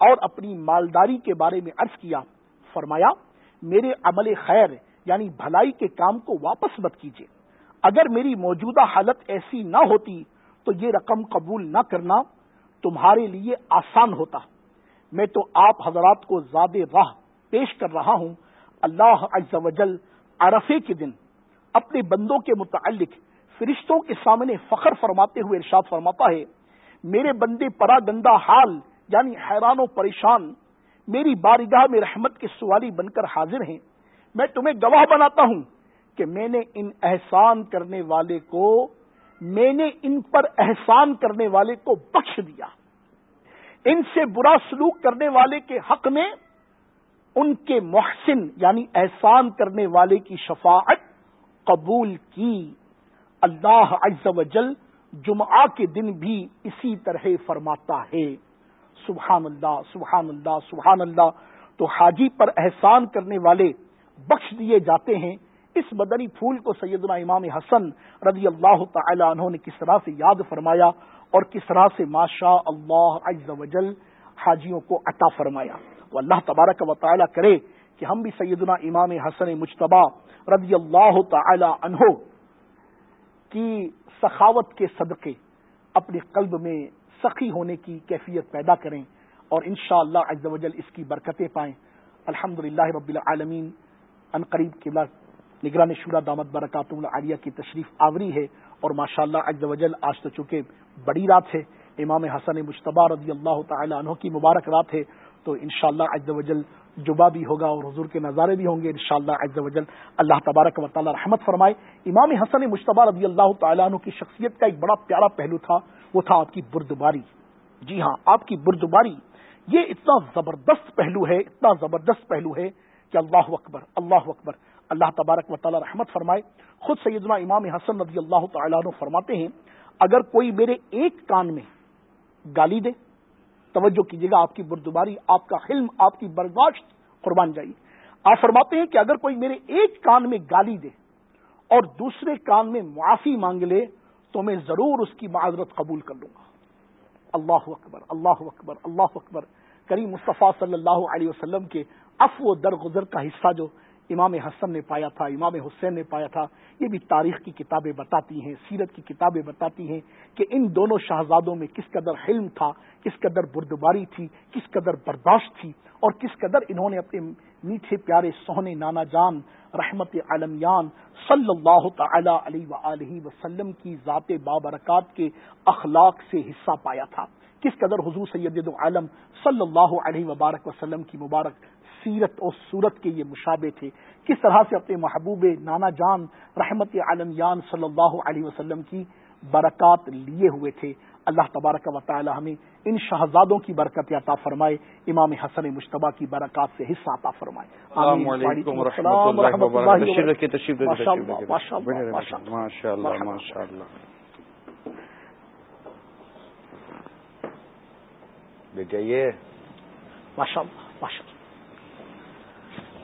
اور اپنی مالداری کے بارے میں عرض کیا۔ فرمایا، میرے عمل خیر یعنی بھلائی کے کام کو واپس مت کیجیے۔ اگر میری موجودہ حالت ایسی نہ ہوتی تو یہ رقم قبول نہ کرنا تمہارے لیے آسان ہوتا۔ میں تو آپ حضرات کو زیادہ راہ پیش کر رہا ہوں۔ اللہ عز و جل عرفے کے دن اپنے بندوں کے متعلق فرشتوں کے سامنے فخر فرماتے ہوئے ارشاد فرماتا ہے، میرے بندے پرا گندا حال یعنی حیران و پریشان، میری بارگاہ میں رحمت کے سوالی بن کر حاضر ہیں۔ میں تمہیں گواہ بناتا ہوں۔ کہ میں نے ان احسان کرنے والے کو، میں نے ان پر احسان کرنے والے کو بخش دیا۔ ان سے برا سلوک کرنے والے کے حق میں، ان کے محسن یعنی احسان کرنے والے کی شفاعت قبول کی۔ اللہ عز و جل جمعہ کے دن بھی اسی طرح فرماتا ہے۔ سبحان اللہ سبحان اللہ سبحان اللہ۔ تو حاجی پر احسان کرنے والے بخش دیے جاتے ہیں۔ اس مدنی پھول کو سیدنا امام حسن رضی اللہ تعالی عنہ نے کس طرح سے یاد فرمایا اور کس طرح سے ماشاء اللہ عز و جل حاجیوں کو عطا فرمایا۔ وہ اللہ تبارک و تعالی کرے کہ ہم بھی سیدنا امام حسن مشتبہ رضی اللہ تعالی عنہ کی سخاوت کے صدقے اپنے قلب میں سخی ہونے کی کیفیت پیدا کریں اور انشاءاللہ شاء اللہ وجل اس کی برکتیں پائیں۔ الحمد للہ رب العالمین، ان قریب کے نگران شورا دامت برکات العالیہ کی تشریف آوری ہے اور ماشاء اللہ وجل آج تو چونکہ بڑی رات ہے، امام حسن مشتبہ رضی اللہ تعالی عنہ کی مبارک رات ہے، تو انشاءاللہ شاء اللہ وجل جبا بھی ہوگا اور حضور کے نظارے بھی ہوں گے انشاءاللہ شاء اللہ وجل اللہ تبارک و تعالی رحمت فرمائے۔ امام حسن مشتبہ رضی اللہ تعالیٰ عنہ کی شخصیت کا ایک بڑا پیارا پہلو تھا، وہ تھا آپ کی بردباری۔ جی ہاں آپ کی بردباری، یہ اتنا زبردست پہلو ہے، اتنا زبردست پہلو ہے کہ اللہ اکبر اللہ اکبر۔ اللہ تبارک و تعالی رحمت فرمائے، خود سیدنا امام حسن رضی اللہ تعالیٰ عنہ فرماتے ہیں، اگر کوئی میرے ایک کان میں گالی دے، توجہ کیجیے گا، آپ کی بردباری، آپ کا حلم، آپ کی برداشت، قربان جائیے۔ آپ فرماتے ہیں کہ اگر کوئی میرے ایک کان میں گالی دے اور دوسرے کان میں معافی مانگ لے، تو میں ضرور اس کی معذرت قبول کر لوں گا۔ اللہ اکبر اللہ اکبر اللہ اکبر۔ کریم مصطفیٰ صلی اللہ علیہ وسلم کے افو درگزر کا حصہ جو امام حسن نے پایا تھا، امام حسین نے پایا تھا۔ یہ بھی تاریخ کی کتابیں بتاتی ہیں، سیرت کی کتابیں بتاتی ہیں کہ ان دونوں شہزادوں میں کس قدر حلم تھا، کس قدر بردباری تھی، کس قدر برداشت تھی اور کس قدر انہوں نے اپنے میٹھے پیارے سونے نانا جان، رحمت عالمیان صلی اللہ تعالی علیہ وسلم کی ذات بابرکات کے اخلاق سے حصہ پایا تھا۔ کس قدر حضور سید عالم صلی اللہ علیہ وبارک وسلم کی مبارک سیرت اور صورت کے یہ مشابے تھے؟ کس طرح سے اپنے محبوب نانا جان رحمت عالمیان صلی اللہ علیہ وسلم کی برکات لیے ہوئے تھے؟ اللہ تبارک و تعالی ہمیں ان شہزادوں کی برکت عطا فرمائے امام حسن مشتبہ کی برکات سے حصہ عطا فرمائے۔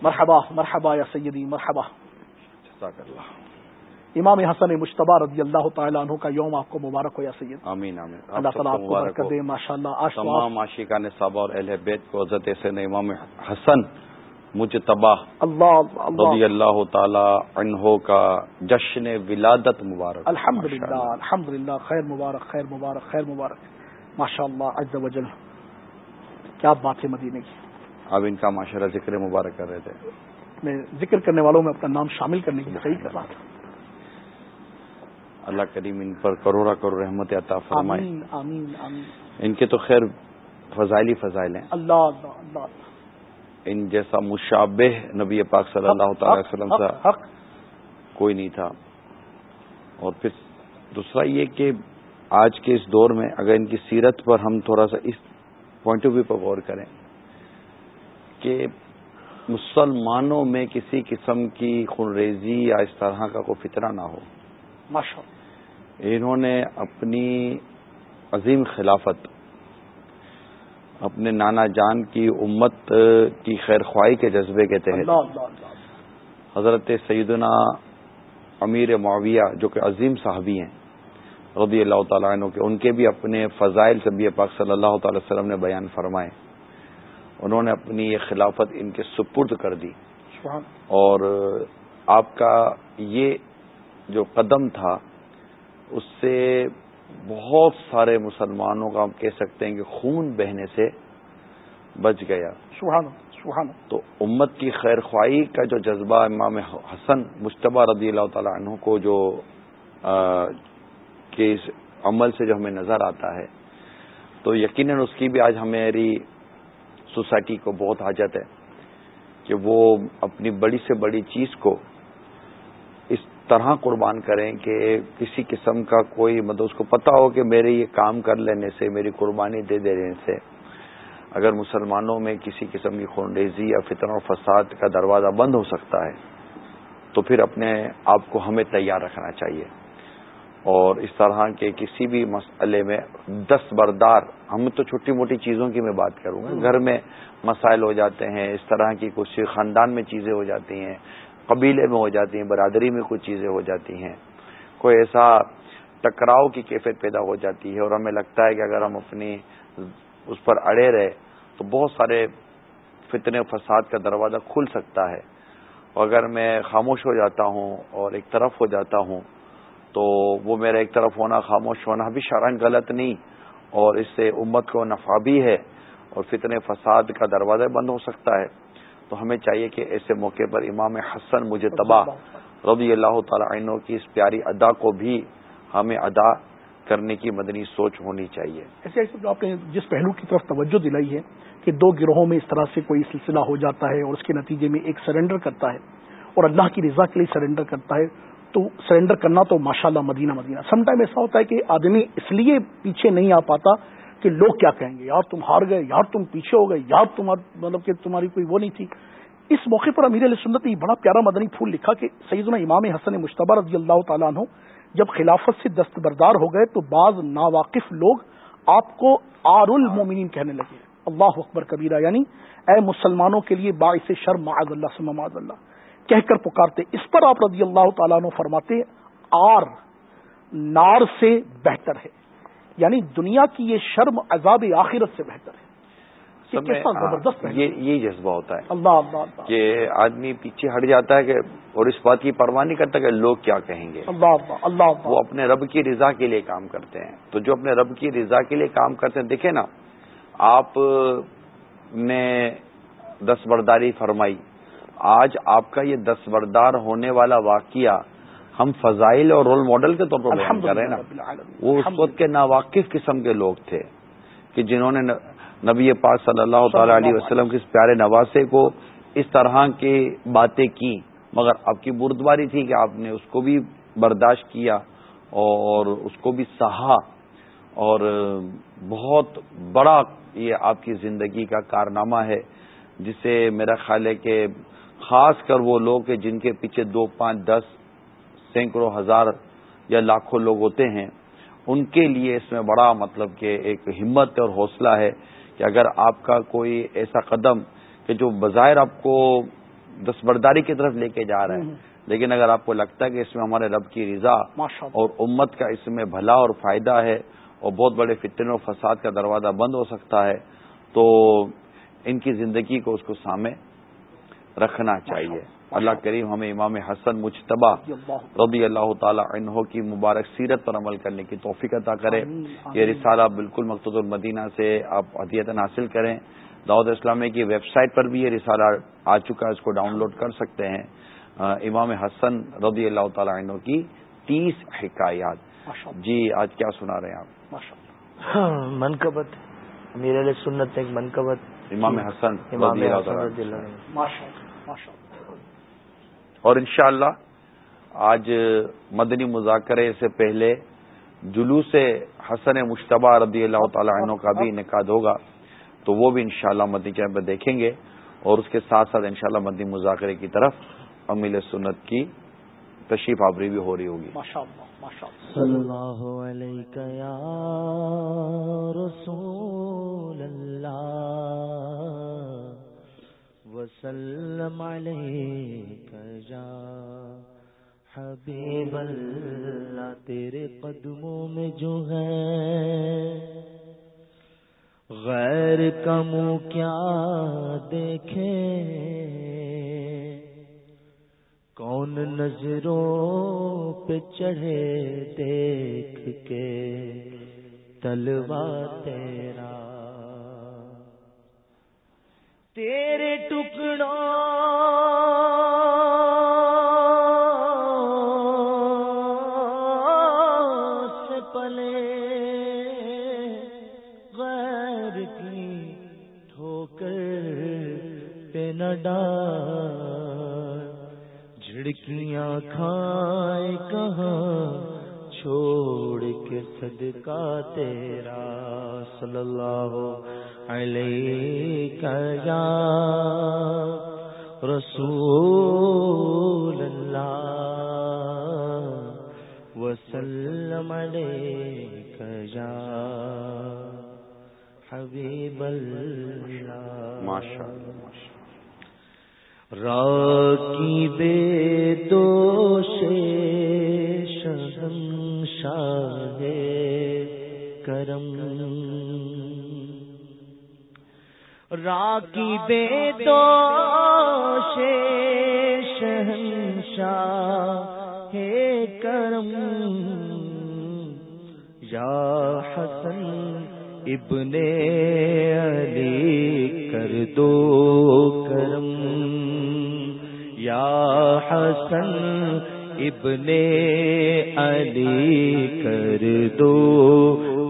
مرحبا مرحبا یا سیدی مرحبا۔ امام حسن مشتبہ رضی اللہ تعالیٰ عنہ کا یوم آپ کو مبارک ہو یا سید۔ آمین آمین۔ اللہ تعالیٰ آپ کو برکت دے ماشاءاللہ تمام عاشقان صحابہ اور اہل بیت کو حضرت سن امام حسن مجتبہ اللہ رضی اللہ تعالی عنہ کا جشن ولادت مبارک۔ الحمدللہ الحمدللہ خیر مبارک خیر مبارک خیر مبارک۔ ماشاءاللہ عز و جل۔ کیا بات ہے مدینے کی؟ اب ان کا معاشرہ ذکر مبارک کر رہے تھے۔ میں ذکر کرنے والوں میں اپنا نام شامل کرنے کی صحیح کر رہا تھا اللہ کریم ان پر کروڑا کروڑ رحمت عطا فرمائے۔ آمین آمین آمین۔ ان کے تو خیر فضائلی فضائل ہیں۔ اللہ اللہ اللہ۔ ان جیسا مشابہ نبی پاک صلی اللہ تعالی وسلم سے کوئی نہیں تھا۔ اور پھر دوسرا یہ کہ آج کے اس دور میں اگر ان کی سیرت پر ہم تھوڑا سا اس پوائنٹ آف ویو پر غور کریں کہ مسلمانوں میں کسی قسم کی خنریزی یا اس طرح کا کوئی فطرہ نہ ہو۔ ماشاء انہوں نے اپنی عظیم خلافت اپنے نانا جان کی امت کی خیر خواہی کے جذبے کے تحت۔ حضرت سیدنا امیر معاویہ جو کہ عظیم صاحبی ہیں رضی اللہ تعالیٰ عنہ کے ان کے بھی اپنے فضائل سبی پاک صلی اللہ تعالی وسلم نے بیان فرمائے۔ انہوں نے اپنی یہ خلافت ان کے سپرد کر دی۔ اور آپ کا یہ جو قدم تھا اس سے بہت سارے مسلمانوں کا ہم کہہ سکتے ہیں کہ خون بہنے سے بچ گیا۔ تو امت کی خیر خواہی کا جو جذبہ امام حسن مشتبہ رضی اللہ تعالیٰ عنہ کو جو کے اس عمل سے جو ہمیں نظر آتا ہے، تو یقیناً اس کی بھی آج ہماری سوسائٹی کو بہت حاجت ہے کہ وہ اپنی بڑی سے بڑی چیز کو اس طرح قربان کریں کہ کسی قسم کا کوئی مطلب اس کو پتا ہو کہ میرے یہ کام کر لینے سے، میری قربانی دے دینے سے اگر مسلمانوں میں کسی قسم کی خونریزی یا فطر و فساد کا دروازہ بند ہو سکتا ہے، تو پھر اپنے آپ کو ہمیں تیار رکھنا چاہیے۔ اور اس طرح کے کسی بھی مسئلے میں دست بردار، ہم تو چھوٹی موٹی چیزوں کی میں بات کروں گا۔ گھر میں مسائل ہو جاتے ہیں، اس طرح کی کچھ خاندان میں چیزیں ہو جاتی ہیں، قبیلے میں ہو جاتی ہیں، برادری میں کچھ چیزیں ہو جاتی ہیں۔ کوئی ایسا ٹکراؤ کی کیفیت پیدا ہو جاتی ہے اور ہمیں لگتا ہے کہ اگر ہم اپنی اس پر اڑے رہے تو بہت سارے فتنے و فساد کا دروازہ کھل سکتا ہے۔ اگر میں خاموش ہو جاتا ہوں اور ایک طرف ہو جاتا ہوں تو وہ میرا ایک طرف ہونا خاموش ہونا بھی شرح غلط نہیں، اور اس سے امت کو نفع بھی ہے، اور فتنے فساد کا دروازہ بند ہو سکتا ہے۔ تو ہمیں چاہیے کہ ایسے موقع پر امام حسن مجھے تباہ رضی اللہ تعالی عنہ کی اس پیاری ادا کو بھی ہمیں ادا کرنے کی مدنی سوچ ہونی چاہیے۔ ایسے ایسے آپ نے جس پہلو کی طرف توجہ دلائی ہے کہ دو گروہوں میں اس طرح سے کوئی سلسلہ ہو جاتا ہے اور اس کے نتیجے میں ایک سرنڈر کرتا ہے اور اللہ کی رضا کے لیے سرنڈر کرتا ہے تو سرنڈر کرنا تو ماشاء اللہ مدینہ مدینہ۔ سم ٹائم ایسا ہوتا ہے کہ آدمی اس لیے پیچھے نہیں آ پاتا کہ لوگ کیا کہیں گے، یار تم ہار گئے، یار تم پیچھے ہو گئے، یار تم مطلب کہ تمہاری کوئی وہ نہیں تھی۔ اس موقع پر امیر علیہ سنت نے بڑا پیارا مدنی پھول لکھا کہ سیدنا امام حسن مشتبہ رضی اللہ تعالیٰ عنہ جب خلافت سے دستبردار ہو گئے تو بعض ناواقف لوگ آپ کو آر المومنین کہنے لگے۔ اللہ اکبر کبیرہ یعنی اے مسلمانوں کے لیے باعث شرم معاذ اللہ معاذ اللہ۔ کہہ کر پکارتے۔ اس پر آپ رضی اللہ تعالیٰ عنہ فرماتے آر نار سے بہتر ہے۔ یعنی دنیا کی یہ شرم عذاب آخرت سے بہتر ہے۔ زبردست یہی جذبہ ہوتا ہے اللہ اللہ کہ آدمی پیچھے ہٹ جاتا ہے کہ اور اس بات کی پرواہ نہیں کرتا کہ لوگ کیا کہیں گے۔ اللہ اللہ وہ اپنے رب کی رضا کے لیے کام کرتے ہیں۔ تو جو اپنے رب کی رضا کے لیے کام کرتے ہیں دیکھیں نا آپ نے دس برداری فرمائی۔ آج آپ کا یہ دستبردار ہونے والا واقعہ ہم فضائل اور رول ماڈل کے طور پر بیان کر رہے ہیں نا۔ وہ اس وقت کے ناواقف قسم کے لوگ تھے کہ جنہوں نے نبی پاک صلی اللہ تعالی علیہ وسلم کے اس پیارے نواسے کو اس طرح کی باتیں کی مگر آپ کی بردواری تھی کہ آپ نے اس کو بھی برداشت کیا اور اس کو بھی سہا اور بہت بڑا یہ آپ کی زندگی کا کارنامہ ہے جسے میرا خیال ہے کہ خاص کر وہ لوگ جن کے پیچھے دو پانچ دس سینکڑوں ہزار یا لاکھوں لوگ ہوتے ہیں ان کے لیے اس میں بڑا مطلب کہ ایک ہمت اور حوصلہ ہے کہ اگر آپ کا کوئی ایسا قدم کہ جو بظاہر آپ کو دستبرداری کی طرف لے کے جا رہا ہے لیکن اگر آپ کو لگتا ہے کہ اس میں ہمارے رب کی رضا اور امت کا اس میں بھلا اور فائدہ ہے اور بہت بڑے فتن و فساد کا دروازہ بند ہو سکتا ہے تو ان کی زندگی کو اس کو سامنے رکھنا چاہیے۔ اللہ کریم ہمیں امام حسن مجتبہ رضی اللہ تعالی عنہ کی مبارک سیرت پر عمل کرنے کی توفیق عطا کرے۔ یہ رسالہ بالکل مقصد المدینہ سے آپ عطیت حاصل کریں۔ داود اسلامی کی ویب سائٹ پر بھی یہ رسالہ آ چکا ہے اس کو ڈاؤن لوڈ کر سکتے ہیں۔ امام حسن رضی اللہ تعالی عنہ کی تیس حکایات۔ جی آج کیا سنا رہے ہیں آپ؟ ہاں، منقبت۔ میرے سنت ایک منقبت۔ امام حسن رضی اللہ اور انشاءاللہ آج مدنی مذاکرے سے پہلے جلوس حسن مشتبہ رضی اللہ تعالی عنہ کا بھی انعقاد ہوگا تو وہ بھی انشاءاللہ مدنی چینل پہ دیکھیں گے۔ اور اس کے ساتھ ساتھ انشاءاللہ مدنی مذاکرے کی طرف امیل سنت کی تشریف آبری بھی ہو رہی ہوگی۔ صلی اللہ علیہ رسول اللہ۔ وسلم جا حبیب اللہ تیرے قدموں میں جو ہے، غیر کم کیا دیکھے؟ کون نظروں پہ چڑھے دیکھ کے؟ تلوا تیرا تیرے ٹکڑوں سے پلے غیر کی ٹھوکر پہ نہ جھڑکیاں کھائے کہاں چھوڑ کے صدقہ تیرا صلی اللہ علیہ یا رسول اللہ وسلم علیک یا حبیب اللہ ماشاءاللہ راکی بے دوش شہن شاہ کرم۔ راکی بے دو شہنشاہ ہے کرم۔ یا حسن ابن علی کر دو کرم۔ یا حسن ابن علی کر دو،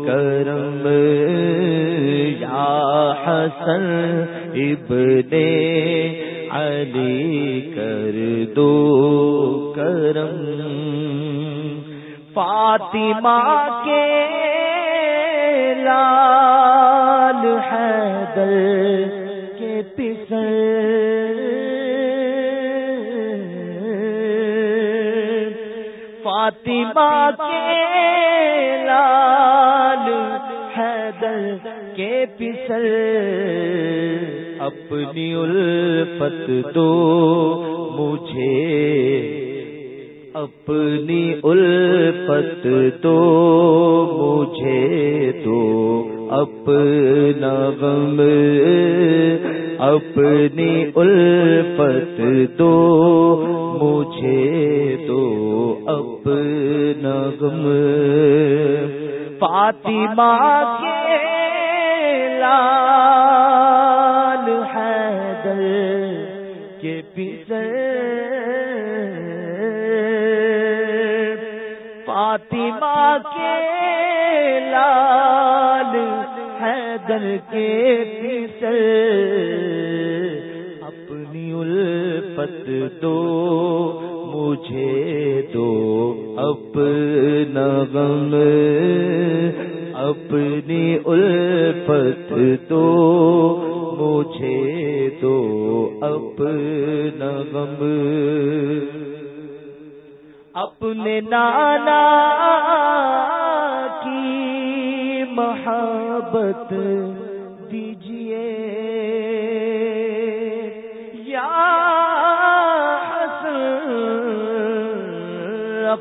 کرم حسن ابن علی کر دو، کرم۔ فاطمہ کے لال حیدر کے پسر فاطمہ کے لال حیدر کے پسل اپنی الفت دو مجھے، اپنی الفت دو مجھے دو اپنا غم، اپنی الفت دو مجھے۔ غم فاطمہ کے لال حیدر کے پسر۔ فاطمہ کے لال حیدر کے پسر۔ اپنی الفت دو، مجھے دو۔ اپنا غم اپنی الفت تو مجھے تو اپنا غم اپنے نانا کی محبت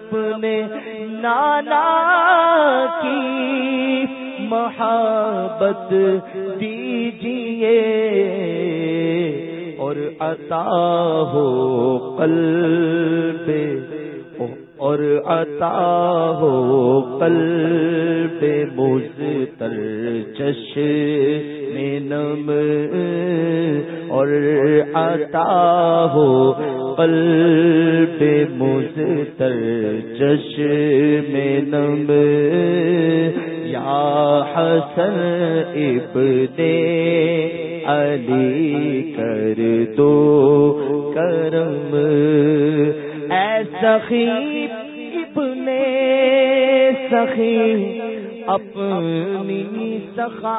اپنے نانا کی محبت دیجیے اور عطا ہو قلب اور عطا ہو قلب مزتر چش نم اور عطا ہو قلب مزتر چش میں نم یا حسن ابن علی کر دو کرم۔ اے سخی ابن سخی، اپنی سخا۔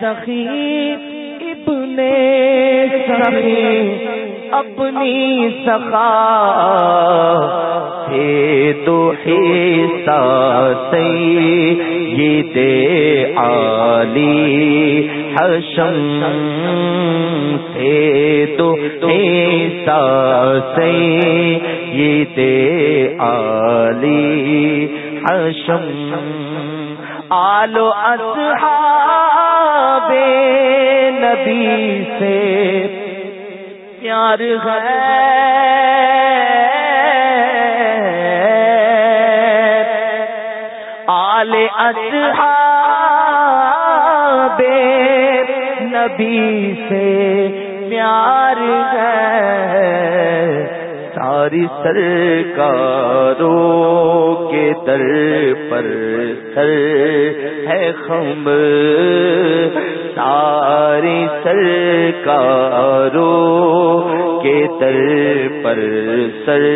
سخی اپنی سخا تھے تو حصہ سی یہ دے علی حشم تھے تو حصہ سی یہ دے علی حشم آلو اصحاب نبی سے یار ہے۔ آل اصحاب نبی سے پیار ہے۔ ساری سرکاروں کے در پر سر ہے خم ساری سرکاروں کے در پر سر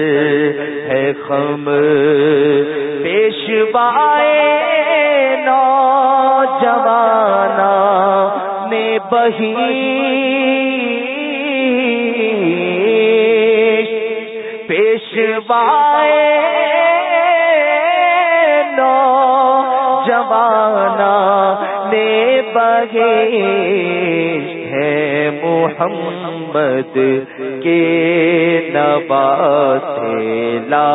ہے خم پیشوائے نوجوانا نے بہی۔ پیشوائے نو جوانا نے بگے ہے محمد کے نبات لا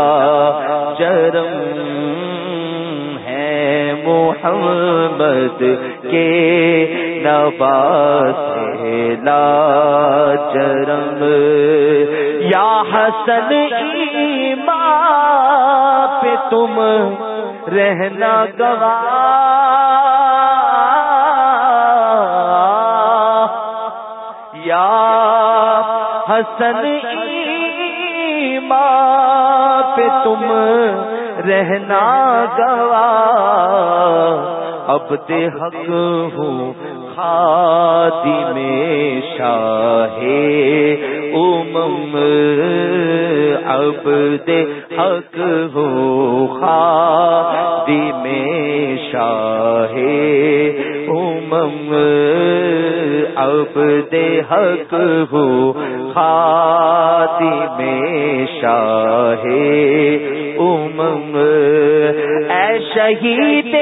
چرم ہے محمد کے نبات لا چرم یا حسن پہ تم رہنا گوا یا حسن ماں پہ تم رہنا گوا اب دے حق ہوں خادی میں شاہ امم اب دے حق ہو خادی میں شاہ امم اب دے حق ہو خادی میں شاہ امم اے شہید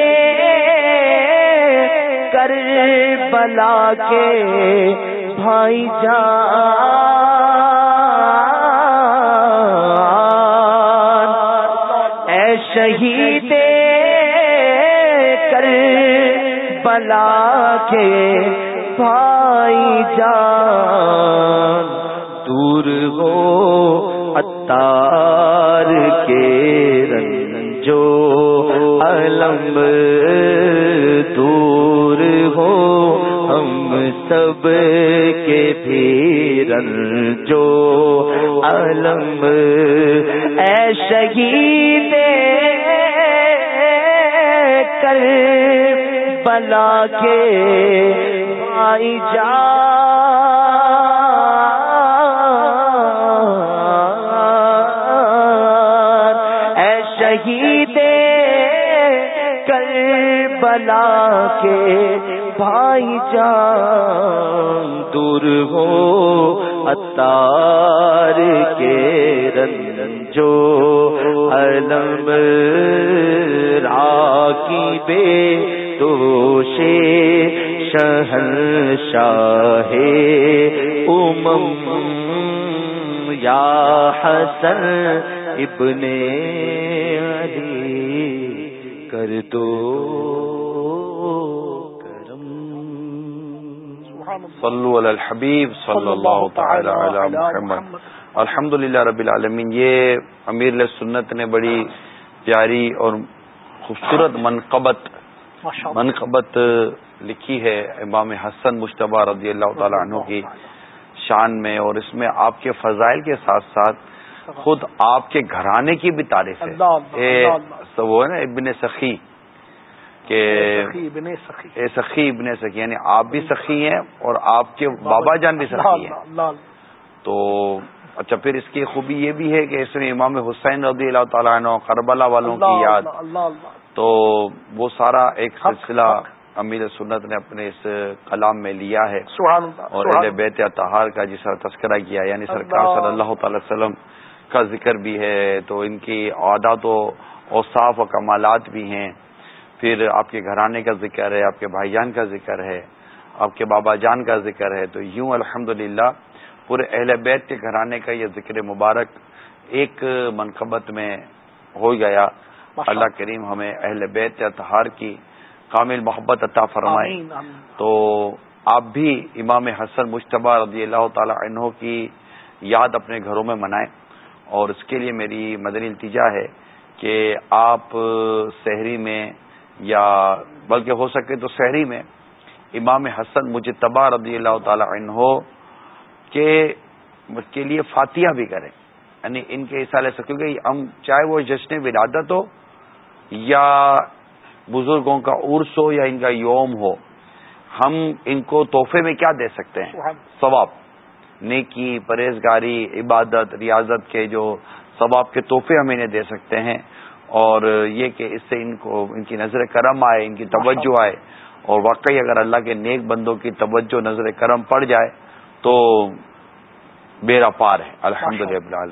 بلا کے بھائی جان۔ اے شہید کر بلا کے بھائی جان۔ دور ہو اتار کے رنجو۔ سب کے پھیرن جو علم اے شہید کر بلا کے بھائی جان کے بھائی جان دور ہو اتار کے رنجو علم راکی بے دوشے شہن شاہ امم یا حسن ابن علی کر دو صلو علی الحبیب صلی اللہ تعالی علی محمد. الحمد للہ رب العالمین یہ امیر سنت نے بڑی پیاری اور خوبصورت منقبت منقبت لکھی ہے امام حسن مشتبہ رضی اللہ تعالی عنہ کی شان میں اور اس میں آپ کے فضائل کے ساتھ ساتھ خود آپ کے گھرانے کی بھی تعریف ہے۔ وہ ہے نا ابن سخی۔ کہ اے سخی ابن سخی۔ یعنی آپ بھی سخی ہیں اور آپ کے بابا جان بھی سخی ہیں۔ تو اچھا پھر اس کی خوبی یہ بھی ہے کہ اس میں امام حسین رضی اللہ تعالیٰ عنہ کربلا والوں کی یاد۔ تو وہ سارا ایک سلسلہ امیر سنت نے اپنے اس کلام میں لیا ہے۔ اور اہل بیت اتحار کا جس طرح تذکرہ کیا یعنی سرکار صلی اللہ تعالی وسلم کا ذکر بھی ہے۔ تو ان کی عادات و اوصاف و کمالات بھی ہیں۔ پھر آپ کے گھرانے کا ذکر ہے آپ کے بھائی جان کا ذکر ہے آپ کے بابا جان کا ذکر ہے۔ تو یوں الحمد پورے اہل بیت کے گھرانے کا یہ ذکر مبارک ایک منقبت میں ہو گیا۔ اللہ کریم ہمیں اہل بیت اتحار کی کامل محبت عطا فرمائے۔ تو آپ بھی امام حسن مشتبہ رضی اللہ تعالی عنہ کی یاد اپنے گھروں میں منائیں۔ اور اس کے لیے میری مدنی التجا ہے کہ آپ شہری میں یا بلکہ ہو سکے تو شہری میں امام حسن مجتبہ رضی اللہ تعالی عنہ کے کے لیے فاتحہ بھی کریں۔ یعنی ان کے حصہ سے کیونکہ ہم چاہے وہ جشن ولادت ہو یا بزرگوں کا عرس ہو یا ان کا یوم ہو ہم ان کو تحفے میں کیا دے سکتے ہیں؟ ثواب۔ نیکی پرہیزگاری عبادت ریاضت کے جو ثواب کے تحفے ہم انہیں دے سکتے ہیں۔ اور یہ کہ اس سے ان کو ان کی نظر کرم آئے ان کی توجہ آئے۔ اور واقعی اگر اللہ کے نیک بندوں کی توجہ نظر کرم پڑ جائے تو بیرا پار ہے۔ الحمد للہ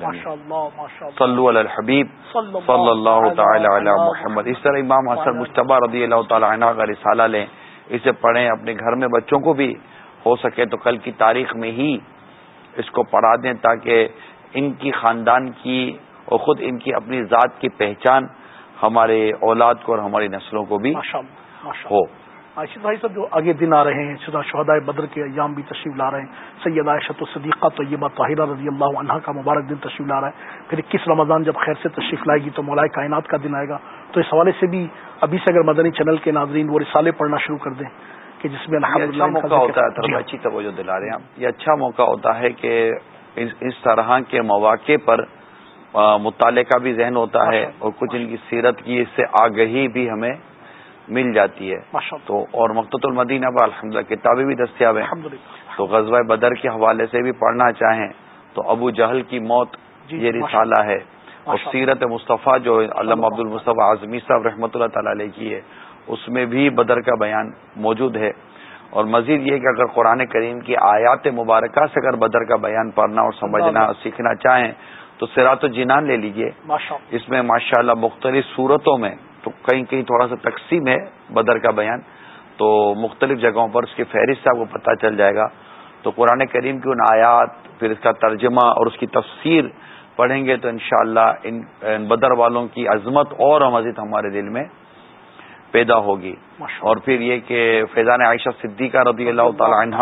صلی الحبیب۔ صلی اللہ تعالی علی محمد. اس طرح امام حسن مشتبہ رضی اللہ تعالی عنہ کا رسالہ لیں۔ اسے پڑھیں اپنے گھر میں بچوں کو بھی۔ ہو سکے تو کل کی تاریخ میں ہی اس کو پڑھا دیں تاکہ ان کی خاندان کی اور خود ان کی اپنی ذات کی پہچان ہمارے اولاد کو اور ہماری نسلوں کو بھی ہو۔ عائشہ بھائی صاحب جو آگے دن آ رہے ہیں شدہ شہدائے بدر کے ایام بھی تشریف لا رہے ہیں۔ سید عائشہ الصدیقہ طیبہ طاہرہ رضی اللہ عنہ کا مبارک دن تشریف لا رہا ہے۔ پھر اکیس رمضان جب خیر سے تشریف لائے گی تو مولائے کائنات کا دن آئے گا۔ تو اس حوالے سے بھی ابھی سے اگر مدنی چینل کے ناظرین وہ رسالے پڑھنا شروع کر دیں کہ جس میں اچھا موقع ہوتا ہے جی ہاں۔ اچھی توجہ دلا رہے ہیں۔ یہ اچھا موقع ہوتا ہے کہ اس طرح کے مواقع پر مطالعے کا بھی ذہن ہوتا ہے اور کچھ ان کی سیرت کی اس سے آگہی بھی ہمیں مل جاتی ہے۔ تو اور مقت المدینہ پر الحمد کتابیں بھی دستیاب ہیں۔ تو غزوہ بدر کے حوالے سے بھی پڑھنا چاہیں تو ابو جہل کی موت جی، یہ رسالہ ہے۔ اور سیرت مصطفیٰ جو علامہ عبد المصطفیٰ اعظمی صاحب رحمۃ اللہ تعالی علیہ کی ہے اس میں بھی بدر کا بیان موجود ہے۔ اور مزید یہ کہ اگر قرآن کریم کی آیات مبارکہ سے اگر بدر کا بیان پڑھنا اور سمجھنا اور سیکھنا چاہیں تو سرات و جنان لے لیجیے۔ اس میں ماشاءاللہ مختلف صورتوں میں تو کہیں کہیں تھوڑا سا تقسیم ہے بدر کا بیان۔ تو مختلف جگہوں پر اس کی فہرست سے آپ کو پتہ چل جائے گا۔ تو قرآن کریم کی ان آیات پھر اس کا ترجمہ اور اس کی تفسیر پڑھیں گے تو انشاءاللہ ان بدر والوں کی عظمت اور مزید ہمارے دل میں پیدا ہوگی۔ اور پھر یہ کہ فیضان عائشہ صدیقہ رضی اللہ تعالی عنہ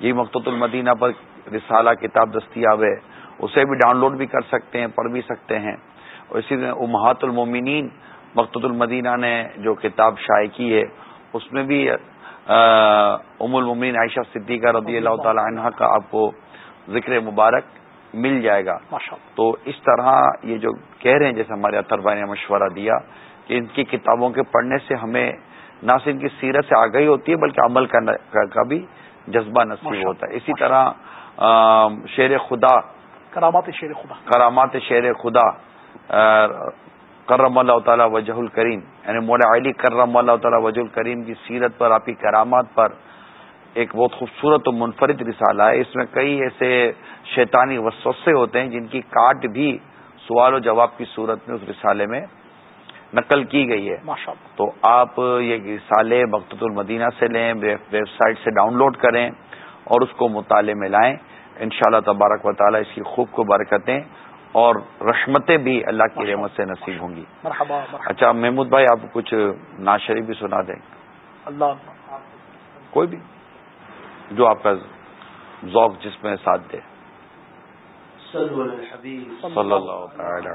یہ مقت المدینہ پر رسالہ کتاب دستیاب ہے۔ اسے بھی ڈاؤن لوڈ بھی کر سکتے ہیں پڑھ بھی سکتے ہیں۔ اور اسی طرح امہات المومنین مقت المدینہ نے جو کتاب شائع کی ہے اس میں بھی ام المومنین عائشہ صدیقہ رضی اللہ تعالی عنہ کا آپ کو ذکر مبارک مل جائے گا۔ تو اس طرح یہ جو کہہ رہے ہیں جیسے ہمارے اطر بھائی نے مشورہ دیا کہ ان کی کتابوں کے پڑھنے سے ہمیں نہ صرف ان کی سیرت سے آگاہی ہوتی ہے بلکہ عمل کا بھی جذبہ نصیب ہوتا ہے۔ اسی طرح شیر خدا کرامات شیر خدا. کرامات شیر خدا کرم اللہ تعالیٰ وجہ الکریم. یعنی مولا علی کرم اللہ تعالیٰ وجہ الکریم کی سیرت پر آپ کی کرامات پر ایک بہت خوبصورت و منفرد رسالہ ہے۔ اس میں کئی ایسے شیطانی وسوسے ہوتے ہیں جن کی کاٹ بھی سوال و جواب کی صورت میں اس رسالے میں نقل کی گئی ہے۔ تو آپ یہ رسالے مقت المدینہ سے لیں ویب سائٹ سے ڈاؤن لوڈ کریں اور اس کو مطالعے میں لائیں۔ ان شاء اللہ تبارک و تعالیٰ اس کی خوب کو برکتیں اور رحمتیں بھی اللہ کی رحمت سے نصیب ہوں گی۔ اچھا محمود بھائی آپ کچھ ناشری بھی سنا دیں؟ اللہ۔ کوئی بھی؟ جو آپ کا ذوق جس میں ساتھ دے۔ صلی اللہ تعالی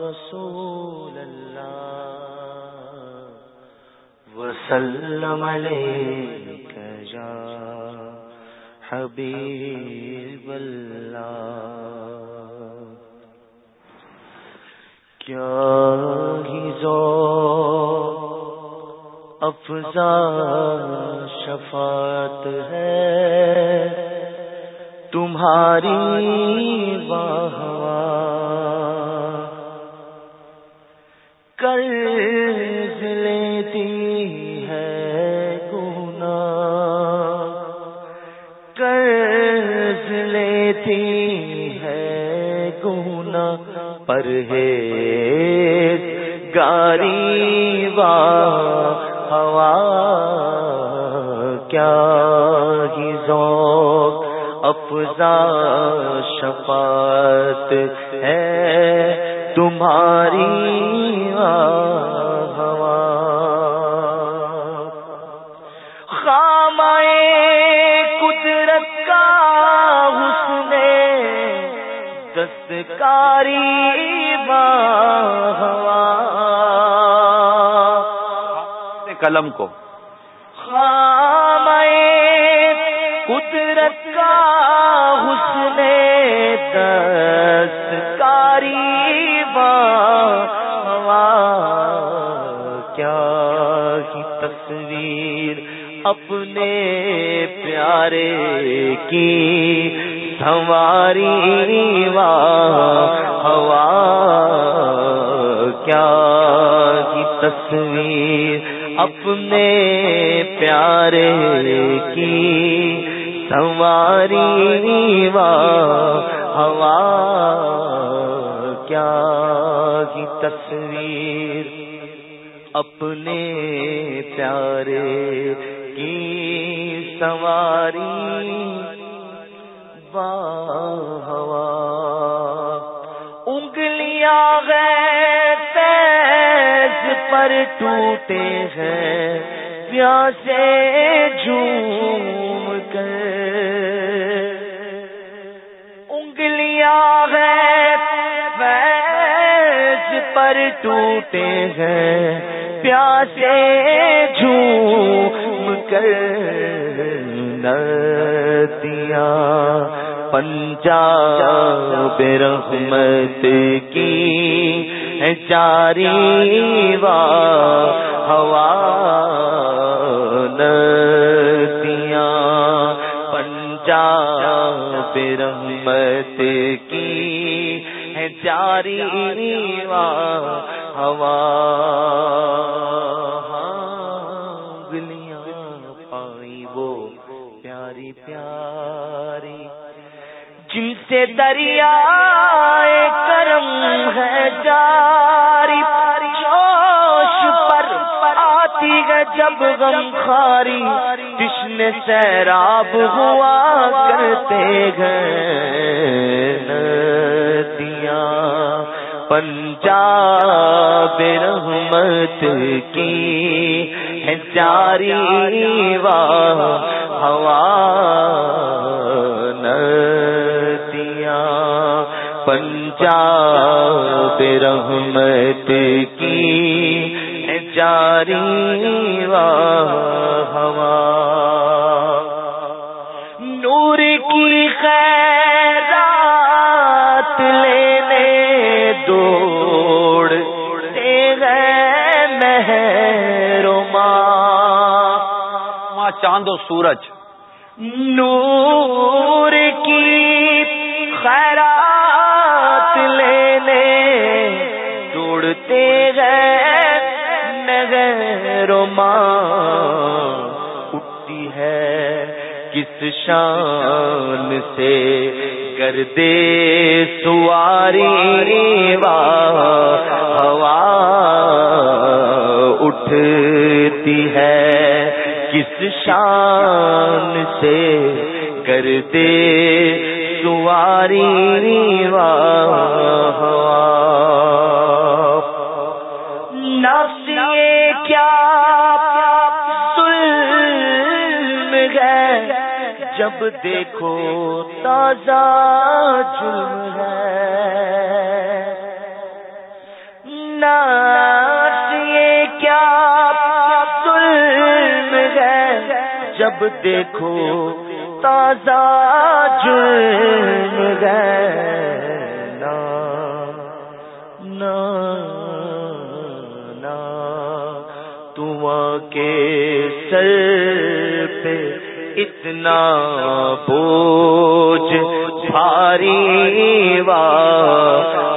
رسول اللہ. وسلم عليك يا حبيب الله کیا ہی زو افزا شفاعت ہے تمہاری واہ پر ہے گاری ہوا کیا ہی ذوق افزا شفاعت ہے تمہاری ہوا قلم کو۔ خام قدرت کا حسن دستکاری ہوا کیا کی تصویر اپنے پیارے کی۔ سواری ہوا کیا کی تصویر اپنے پیارے کی سواری ہوا کیا کی تصویر اپنے پیارے کی سواری واہ ہوا۔ انگلیاں گئے تیز پر ٹوٹے ہیں، پیاسے جھوم کر۔ انگلیاں گئے تیز پر ٹوٹے ہیں، پیاسے جھوم کر۔ ندیاں پنجاب رحمت کی جاری وا ہوا ندیاں۔ پنجاب رحمت کی جاری وا ہوا سے دریا کرم ہے جاری، جوش پر آتی ہے جب غم خاری جشن سیراب ہوا کرتے ہیں دیا پنجاب رحمت کی ہے جاری، واہ، ہوا رحمت کی جاری ہوا۔ نور کی خیرات لینے دوڑ گئے مہرو ماں چاند و سورج۔ نور کی خیرات اٹھتی ہے۔ کس شان سے کر دے سواری ہوا اٹھتی ہے۔ کس شان سے کر دے سواری ہوا جب دیکھو تازہ جلم ہے۔ یہ کیا ظلم ہے؟ جب دیکھو تازہ جلم ہے۔ کے سر پہ اتنا بوجھ بھاری وا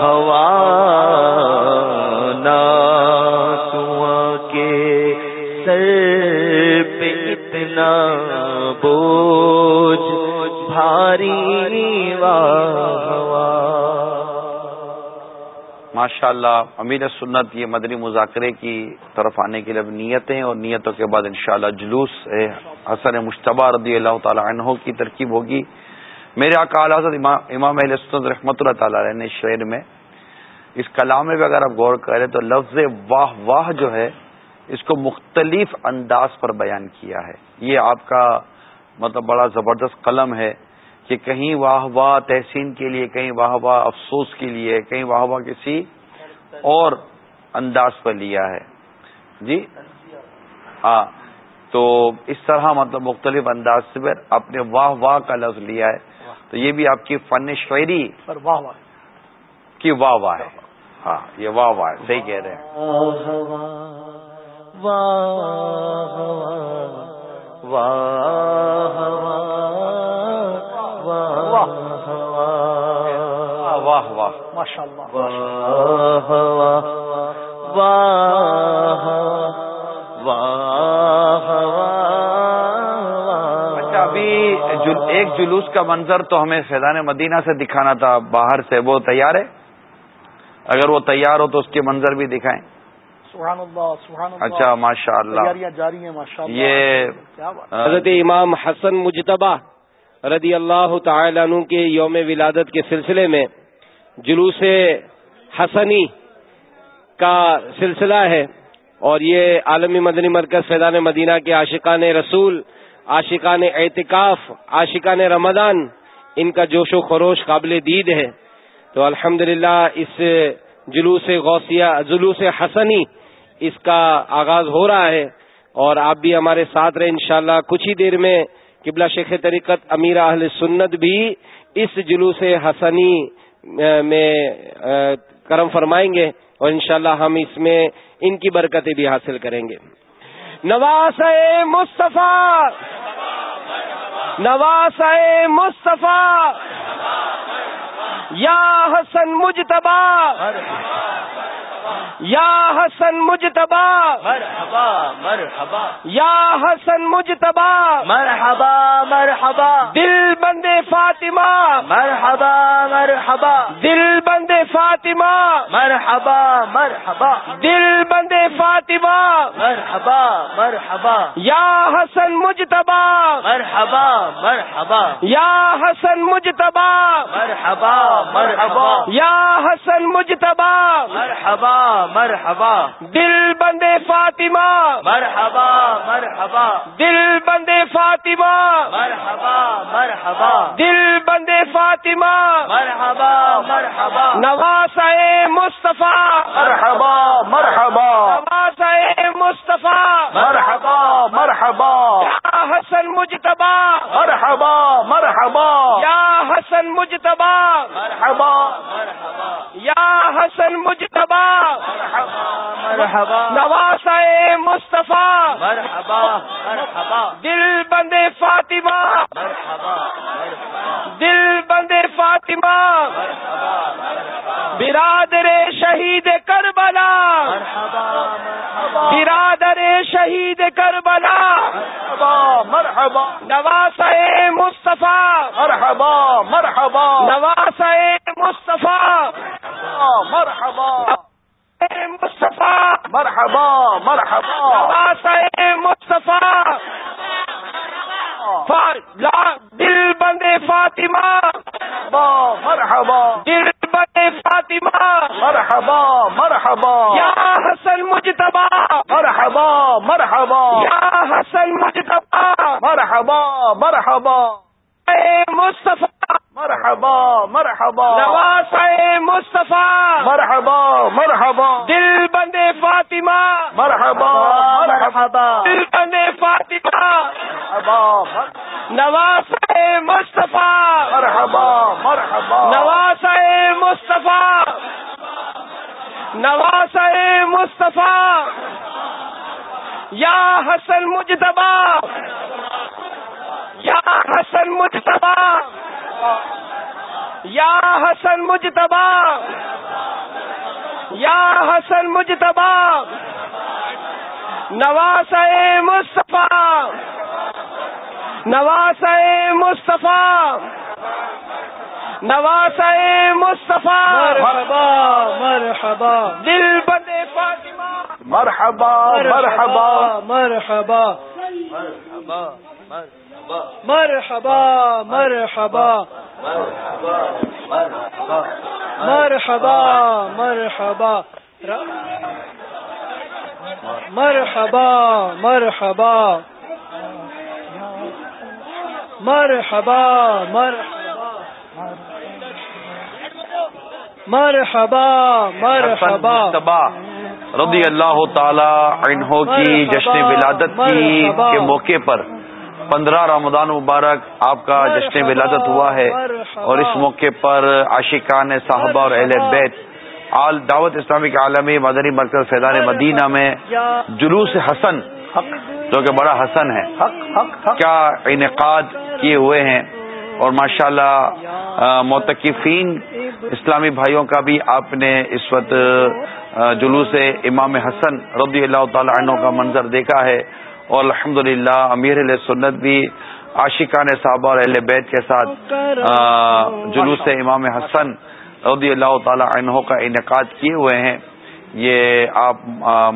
ہوا کے سر پہ اتنا بوجھ بھاری وا ماشاء اللہ امیر سنت یہ مدنی مذاکرے کی طرف آنے کے لیے نیتیں اور نیتوں کے بعد انشاءاللہ جلوس حسن مشتبہ رضی اللہ تعالی عنہ کی ترکیب ہوگی۔ میرے اعلی حضرت امام اہل سنت رحمۃ اللہ تعالی نے شعر میں اس کلام میں بھی اگر آپ غور کریں تو لفظ واہ واہ جو ہے اس کو مختلف انداز پر بیان کیا ہے۔ یہ آپ کا مطلب بڑا زبردست قلم ہے۔ کہ کہیں واہ واہ تحسین کے لیے کہیں واہ واہ افسوس کے لیے کہیں واہ واہ کسی اور انداز پر لیا ہے۔ جی؟ ہاں تو اس طرح مطلب مختلف انداز سے پھر اپنے واہ واہ کا لفظ لیا ہے۔ تو یہ بھی آپ کی فن شاعری واہ واہ کی واہ واہ ہے۔ ہاں یہ واہ واہ صحیح کہہ رہے ہیں۔ واہ واہ ماشاء اللہ اچھا ابھی ایک جلوس کا منظر تو ہمیں فیضان مدینہ سے دکھانا تھا باہر سے وہ تیار ہے؟ اگر وہ تیار ہو تو اس کے منظر بھی دکھائیں۔ سبحان اللہ سبحان اللہ اچھا ماشاء اللہ جاری ہیں ماشاء اللہ یہ حضرت امام حسن مجتبہ رضی اللہ تعالی عنہ کے یوم ولادت کے سلسلے میں جلوس حسنی کا سلسلہ ہے اور یہ عالمی مدنی مرکز فیضان مدینہ کے عاشقان رسول، عاشقان اعتکاف، عاشقان رمضان، ان کا جوش و خروش قابل دید ہے۔ تو الحمد اس جلوس غوثیہ، جلوس حسنی اس کا آغاز ہو رہا ہے اور آپ بھی ہمارے ساتھ رہے انشاءاللہ۔ کچھ ہی دیر میں قبلہ شیخ طریقت امیر اہل سنت بھی اس جلوس حسنی میں کرم فرمائیں گے اور انشاءاللہ ہم اس میں ان کی برکتیں بھی حاصل کریں گے۔ نواس مصطفیٰ! نواس مصطفیٰ! یا حسن مجتبا یا حسن مجتبا مرحبا مرحبا۔ یا حسن مجتبا مرحبا مرحبا۔ دل بندے فاطمہ۔ مرحبا مرحبا۔ دل بندے فاطمہ۔ مرحبا مرحبا۔ دل بندے فاطمہ۔ مرحبا مرحبا۔ یا حسن مجتبا مرحبا مرحبا۔ یا حسن مجتبا مرحبا مرحبا۔ یا حسن مجتبا مرحبا مرحبا. دل بندے فاطمہ. مرحبا مرحبا. دل بندے فاطمہ. مرحبا مرحبا. دل بندے فاطمہ. مرحبا مرحبا. نواز مصطفیٰ. مرحبا مرحبا. نواز مصطفیٰ. مرحبا مرحبا. یا حسن مجتبا مرحبا مرحبا. یا حسن مجتبا مرحبا یا حسن مجتبا مرحبا. نواز مصطفیٰ. مرحبا مرحبا. دل بندے فاطمہ. مرحبا دل بندے فاطمہ. برادر شہید کربلا. برادر شہید کربلا. مرحبا نواز مصطفیٰ. مرحبا مرحبا. نواز مصطفیٰ. مرحبا. مصطفیٰ! مرحبا مرحبا! مصطفیٰ! دل بندے فاطمہ! مرحبا دل بندے فاطمہ! مرحبا مرحبا! یا حسن مجتبا مرحبا مرحبا! یا حسن مجتبا مرحبا مرحبا! مصطفیٰ مرحبا مرحبا۔ نواز مصطفیٰ۔ مرحبا مرحبا۔ دل بندے فاطمہ۔ مرحبا مرحبا۔ دل بندے فاطمہ۔ مرحبا نواز مصطفیٰ۔ مرحبا مرحبا۔ نواز مصطفیٰ۔ نواز مصطفیٰ۔ یا حسن مجتبا یا حسن مجتبا یا حسن مجتبا یا حسن مجتبا نواز مصطفیٰ! نواز مصطفیٰ! نواز مصطفیٰ! مرحبا مرحبا! دل بندے فاطمہ! مرحبا مرحبا! مرحبا مرحبا! مرحبا. مرحبا مرحبا. مرحبا مرحبا. مرحبا مرحبا. مرحبا مرحبا. رضی اللہ تعالی عنہ کی جشن ولادت کی کے موقع پر پندرہ رمضان مبارک آپ کا جشن ولادت ہوا ہے اور اس موقع پر عاشقان صاحبہ اور اہل بیت آل دعوت اسلامک عالمی مدنی مرکز فیضان مدینہ میں جلوس حسن جو کہ بڑا حسن ہے کیا انعقاد کیے ہوئے ہیں۔ اور ماشاءاللہ اللہ متقفین اسلامی بھائیوں کا بھی آپ نے اس وقت جلوس امام حسن رضی اللہ تعالی عنہ کا منظر دیکھا ہے۔ اور الحمد للہ امیر علیہ سنت بھی عاشقان صحابہ اور اہل بیت کے ساتھ جلوس امام حسن رضی اللہ تعالی عنہ کا انعقاد کیے ہوئے ہیں۔ یہ آپ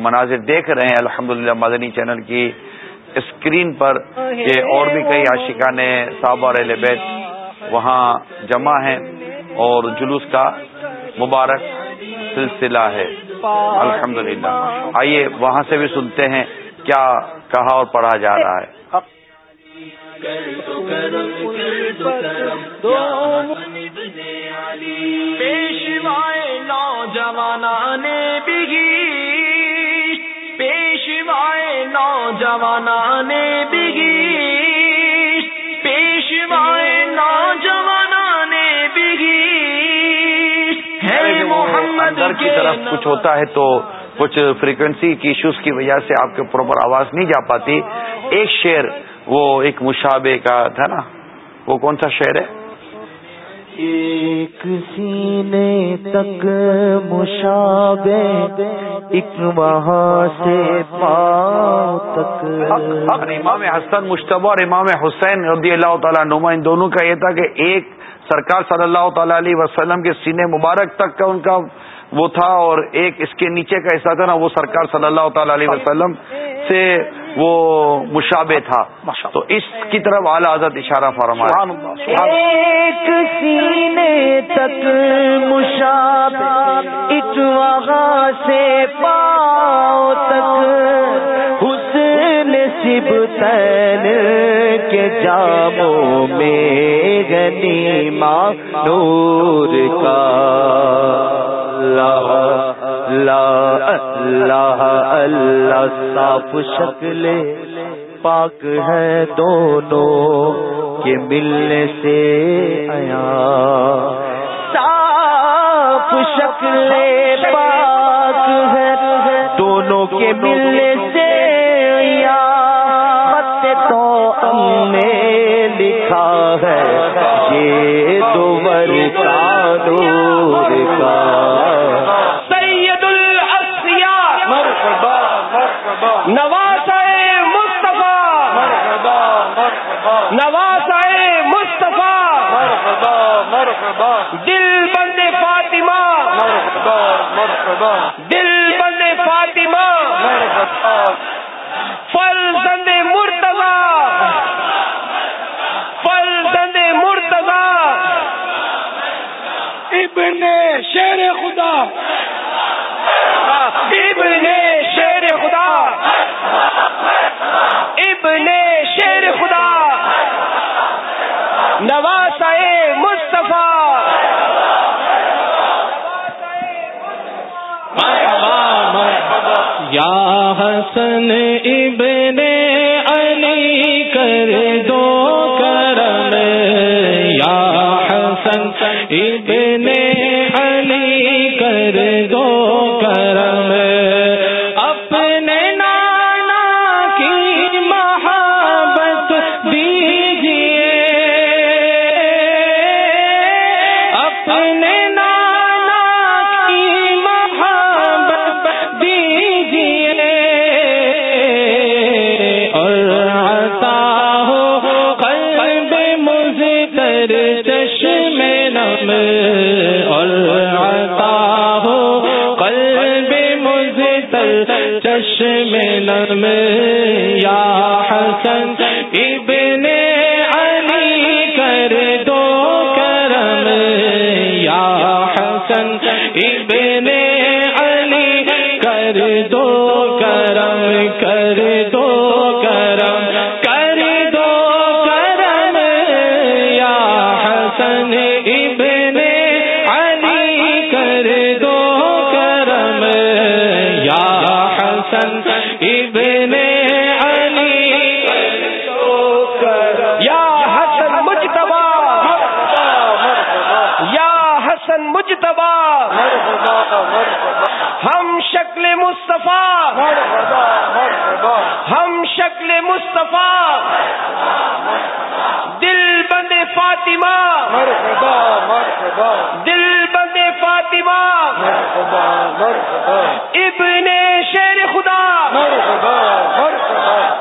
مناظر دیکھ رہے ہیں۔ الحمد مدنی چینل کی اسکرین پر یہ اور بھی کئی عاشقان صحابہ اور اہل بیت وہاں جمع ہیں اور جلوس کا مبارک سلسلہ ہے۔ الحمد آئیے وہاں سے بھی سنتے ہیں۔ کیا کہا اور پڑھا جا رہا ہے۔ پیشوائے نوجوان بگی پیشوائے نوجوان بگی پیشوائے نوجوان بگی ہے محمد کی طرف کچھ ہوتا ہے تو کچھ فریکوینسی کی ایشوز کی وجہ سے آپ کے پراپر آواز نہیں جا پاتی۔ ایک شعر وہ ایک مشابے کا تھا نا؟ وہ کون سا شعر ہے؟ ایک سینے تک مشابے ایک وہاں سے تک۔ امام حسن مشتبہ اور امام حسین رضی اللہ تعالیٰ نما ان دونوں کا یہ تھا کہ ایک سرکار صلی اللہ تعالی علیہ وسلم کے سینے مبارک تک کا ان کا وہ تھا اور ایک اس کے نیچے کا حصہ تھا نا وہ سرکار صلی اللہ تعالی علیہ وسلم سے وہ مشابہ تھا۔ تو اس کی طرف اعلی آزاد اشارہ فرما ایک سینے تک مشابہ وہاں سے پاؤ تک۔ حسن سب تین کے جاموں میں گنی ماں نور کا۔ اللہ اللہ اللہ صاف شکل پاک ہے دونوں کے ملنے سے آیا صاف شکل پاک ہے دونوں کے ملنے سے آیا خط تو ہم نے لکھا ہے، یہ دو کا فل زند مرتبہ فل زند مرتبہ ابن شیر خدا۔ ابن شیر خدا۔ ابن شیر خدا۔ نواز مصطفیٰ۔ یا حسن ابن علی کر دو کرم یا حسن ابن چشم نم یا حسن، ابن علی کر دو کرم۔ یا حسن، ابن علی کر دو کرم، کر ہم شکل مصطفیٰ، دل بند فاطمہ، دل بند فاطمہ، ابن شیر خدا،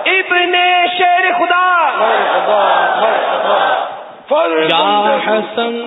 ابن شیر خدا۔ یا حسن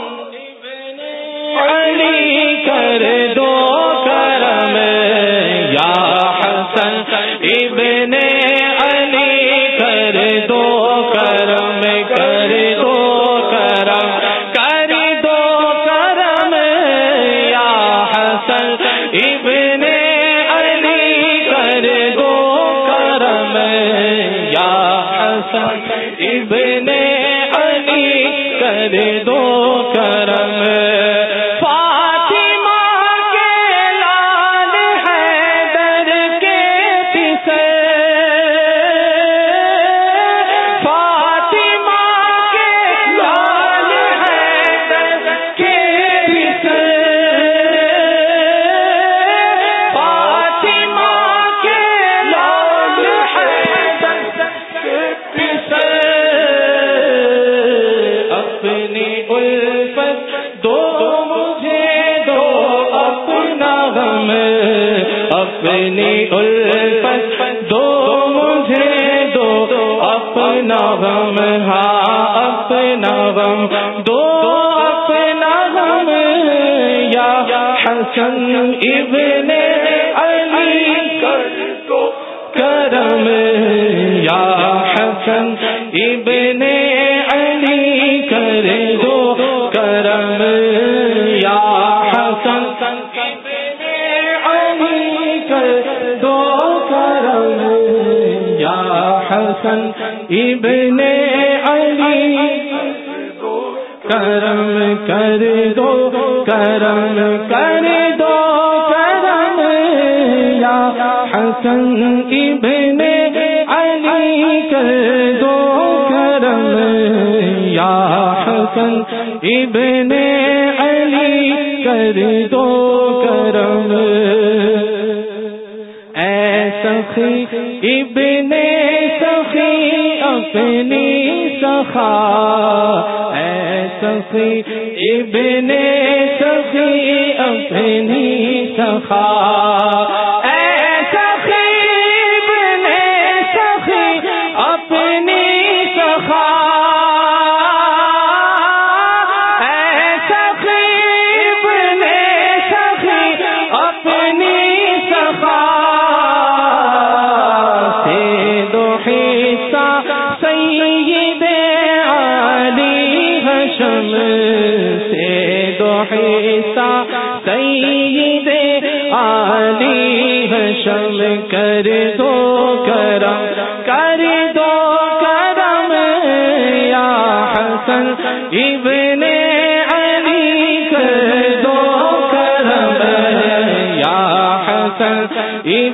دے دو ابن علی کرم یا حسن ابن علی کر دو کرم حسن ابن علی کر دو کرم، یا حسن ابن علی کر دو کرم۔ اے سخی ابن سخی، اپنی سخا۔ اے سخی ابن سخی، اپنی سخا۔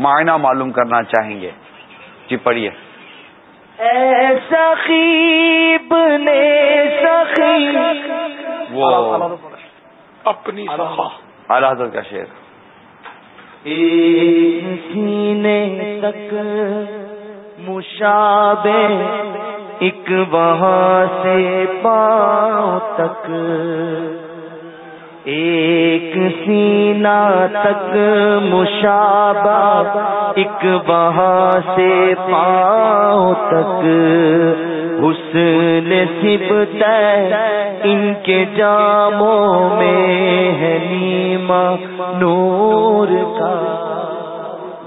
معنی معلوم کرنا چاہیں گے۔ جی پڑھیے۔ نے سخی۔ وہ اپنی اعلی حضرت کا شعر۔ سینے تک مشابے ایک وہاں سے پاؤں تک۔ ایک سینہ تک مشابہ، ایک وہاں سے پاؤں تک۔ حسن سبت ان کے جاموں میں ہے نیما نور کا۔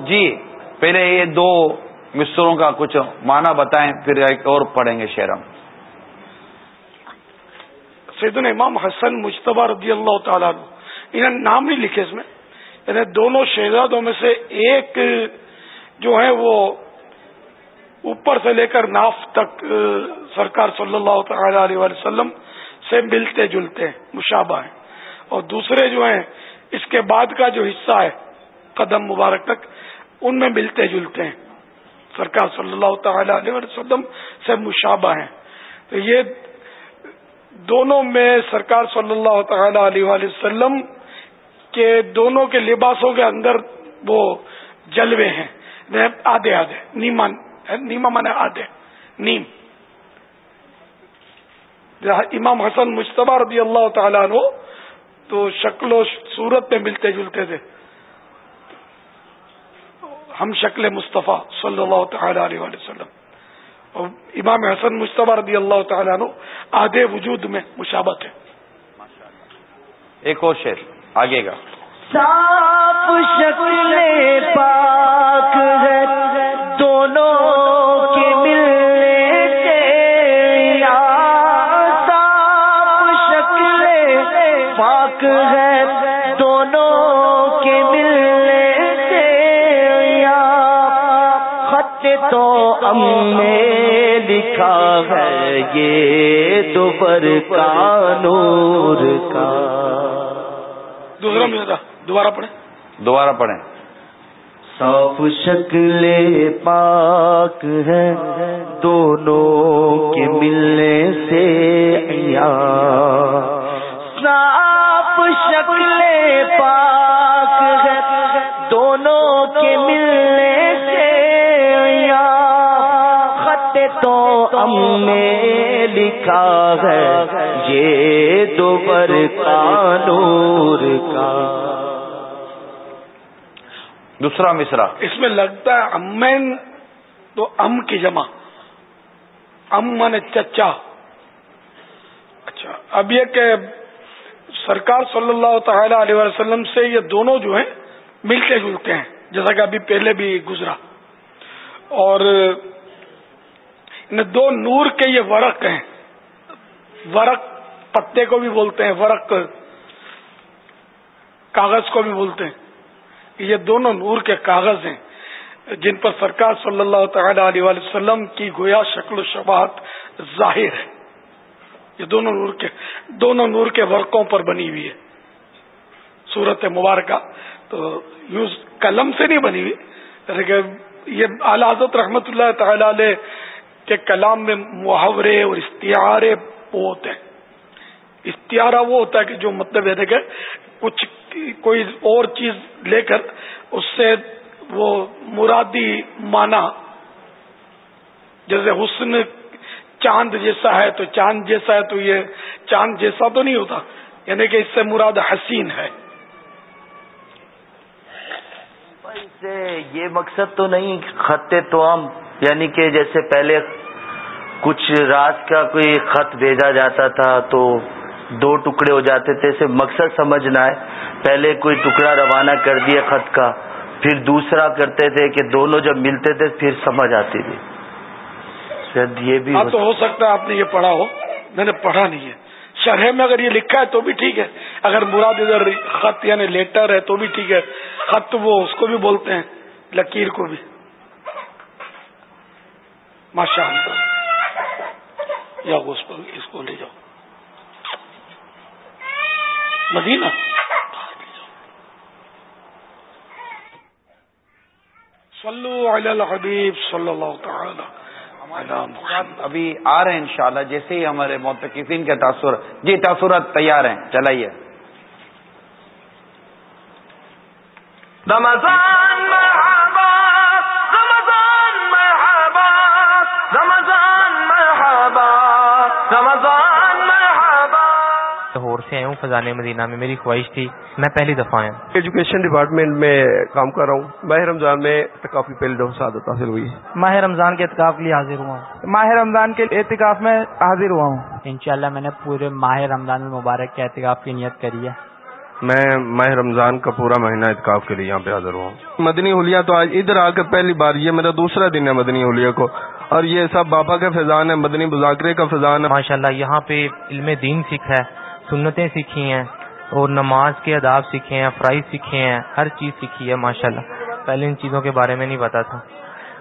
جی پہلے یہ دو مصروں کا کچھ معنی بتائیں، پھر ایک اور پڑھیں گے شیرم سیدن امام حسن مشتبہ رضی اللہ تعالیٰ انہیں نام نہیں لکھے اس میں۔ یعنی دونوں شہزادوں میں سے ایک جو ہے وہ اوپر سے لے کر ناف تک سرکار صلی اللہ تعالی علیہ وسلم سے ملتے جلتے ہیں، مشابہ ہیں۔ اور دوسرے جو ہیں، اس کے بعد کا جو حصہ ہے، قدم مبارک تک، ان میں ملتے جلتے ہیں۔ سرکار صلی اللہ تعالی علیہ وسلم سے مشابہ ہیں۔ تو یہ دونوں میں سرکار صلی اللہ تعالی علیہ وسلم کے دونوں کے لباسوں کے اندر وہ جلوے ہیں۔ آدھے آدھے نیمان نیما من آدھے، نیم۔ امام حسن مشتبہ رضی اللہ تعالیٰ عنہ تو شکل و صورت میں ملتے جلتے تھے۔ ہم شکل مصطفیٰ صلی اللہ تعالی علیہ وسلم۔ اور امام حسن مشتبہ رضی اللہ تعالیٰ عنہ آدھے وجود میں مشابت ہے ایک اور شعر آگے گا۔ صاف شکل پاک ہے دونوں کے ملنے سے یا صاف شکل پاک ہے دونوں کے ملنے سے یا خط تو ام میں لکھا ہے یہ دوپہر کا نور کا۔ دوسرا دوبارہ پڑھیں۔ دوبارہ پڑھیں۔ صاف شکل پاک ہے دونوں کے ملنے سے یا صاف شکل پاک لکھا ہے یہ دوبر کا نور کا۔ دوسرا مصرا اس میں لگتا ہے امین تو ام کی جمع۔ ام من چچا۔ اچھا اب یہ کہ سرکار صلی اللہ تعالی علیہ وسلم سے یہ دونوں جو ہیں ملتے جلتے ہیں جیسا کہ ابھی پہلے بھی گزرا۔ اور دو نور کے یہ ورق ہیں۔ ورق پتے کو بھی بولتے ہیں، ورق کاغذ کو بھی بولتے ہیں۔ یہ دونوں نور کے کاغذ ہیں، جن پر سرکار صلی اللہ تعالی علیہ وسلم کی گویا شکل و شباہت ظاہر ہے۔ یہ دونوں نور کے، دونوں نور کے ورقوں پر بنی ہوئی ہے۔ صورت مبارکہ تو یوز قلم سے نہیں بنی ہوئی یہ اعلی حضرت رحمت اللہ تعالی علیہ کے کلام میں محاورے اور استعارے وہ ہوتے ہیں۔ استعارہ وہ ہوتا ہے کہ جو مطلب ہے کہ کچھ کوئی اور چیز لے کر اس سے وہ مرادی مانا جیسے حسن چاند جیسا ہے تو چاند جیسا ہے، تو یہ چاند جیسا تو نہیں ہوتا۔ یعنی کہ اس سے مراد حسین ہے۔ اس سے یہ مقصد تو نہیں، خط تو ہم یعنی کہ جیسے پہلے کچھ راز کا کوئی خط بھیجا جاتا تھا تو دو ٹکڑے ہو جاتے تھے اسے مقصد سمجھنا ہے۔ پہلے کوئی ٹکڑا روانہ کر دیا خط کا پھر دوسرا کرتے تھے کہ دونوں جب ملتے تھے پھر سمجھ آتی تھی۔ شاید یہ بھی تو ہو سکتا ہے آپ نے یہ پڑھا ہو۔ میں نے پڑھا نہیں ہے۔ شرح میں اگر یہ لکھا ہے تو بھی ٹھیک ہے۔ اگر مراد ادھر خط یعنی لیٹر ہے تو بھی ٹھیک ہے۔ خط وہ اس کو بھی بولتے ہیں لکیر کو بھی۔ ماشاء اللہ یا اس پر اس کو لے جاؤ۔ مدینہ۔ صلو علی الحبیب صلی اللہ تعالی۔ ابھی آ رہے ہیں انشاءاللہ جیسے ہی ہمارے موتقفین کے تاثر جی تاثرات تیار ہیں چلائیے۔ رمضان فضان مدینہ میں میری خواہش تھی میں پہلی دفعہ آیا۔ ہوں ایجوکیشن ڈپارٹمنٹ میں کام کر رہا ہوں۔ ماہ رمضان میں کافی پہلی دفعہ سعادت حاصل ہوئی۔ ماہ رمضان کے اعتکاف کے لیے حاضر ہوا ہوں۔ ماہ رمضان کے اعتکاف میں حاضر ہوا ہوں۔ انشاءاللہ میں نے پورے ماہ رمضان المبارک کے اعتکاف کی نیت کری ہے۔ میں ماہ رمضان کا پورا مہینہ اتکاف کے لیے یہاں پہ حاضر ہوا ہوں۔ مدنی ہولیا تو آج ادھر آ کر پہلی بار یہ میرا دوسرا دن ہے مدنی ہولیا کو۔ اور یہ سب بابا کا فیضان ہے مدنی مذاکرے کا فیضان ہے۔ ماشاء اللہ یہاں پہ علم دین سیکھا ہے۔ سنتیں سیکھی ہیں اور نماز کے اداب سیکھے ہیں، فرائض سیکھے ہیں، ہر چیز سیکھی ہے ماشاء اللہ پہلے ان چیزوں کے بارے میں نہیں پتا تھا۔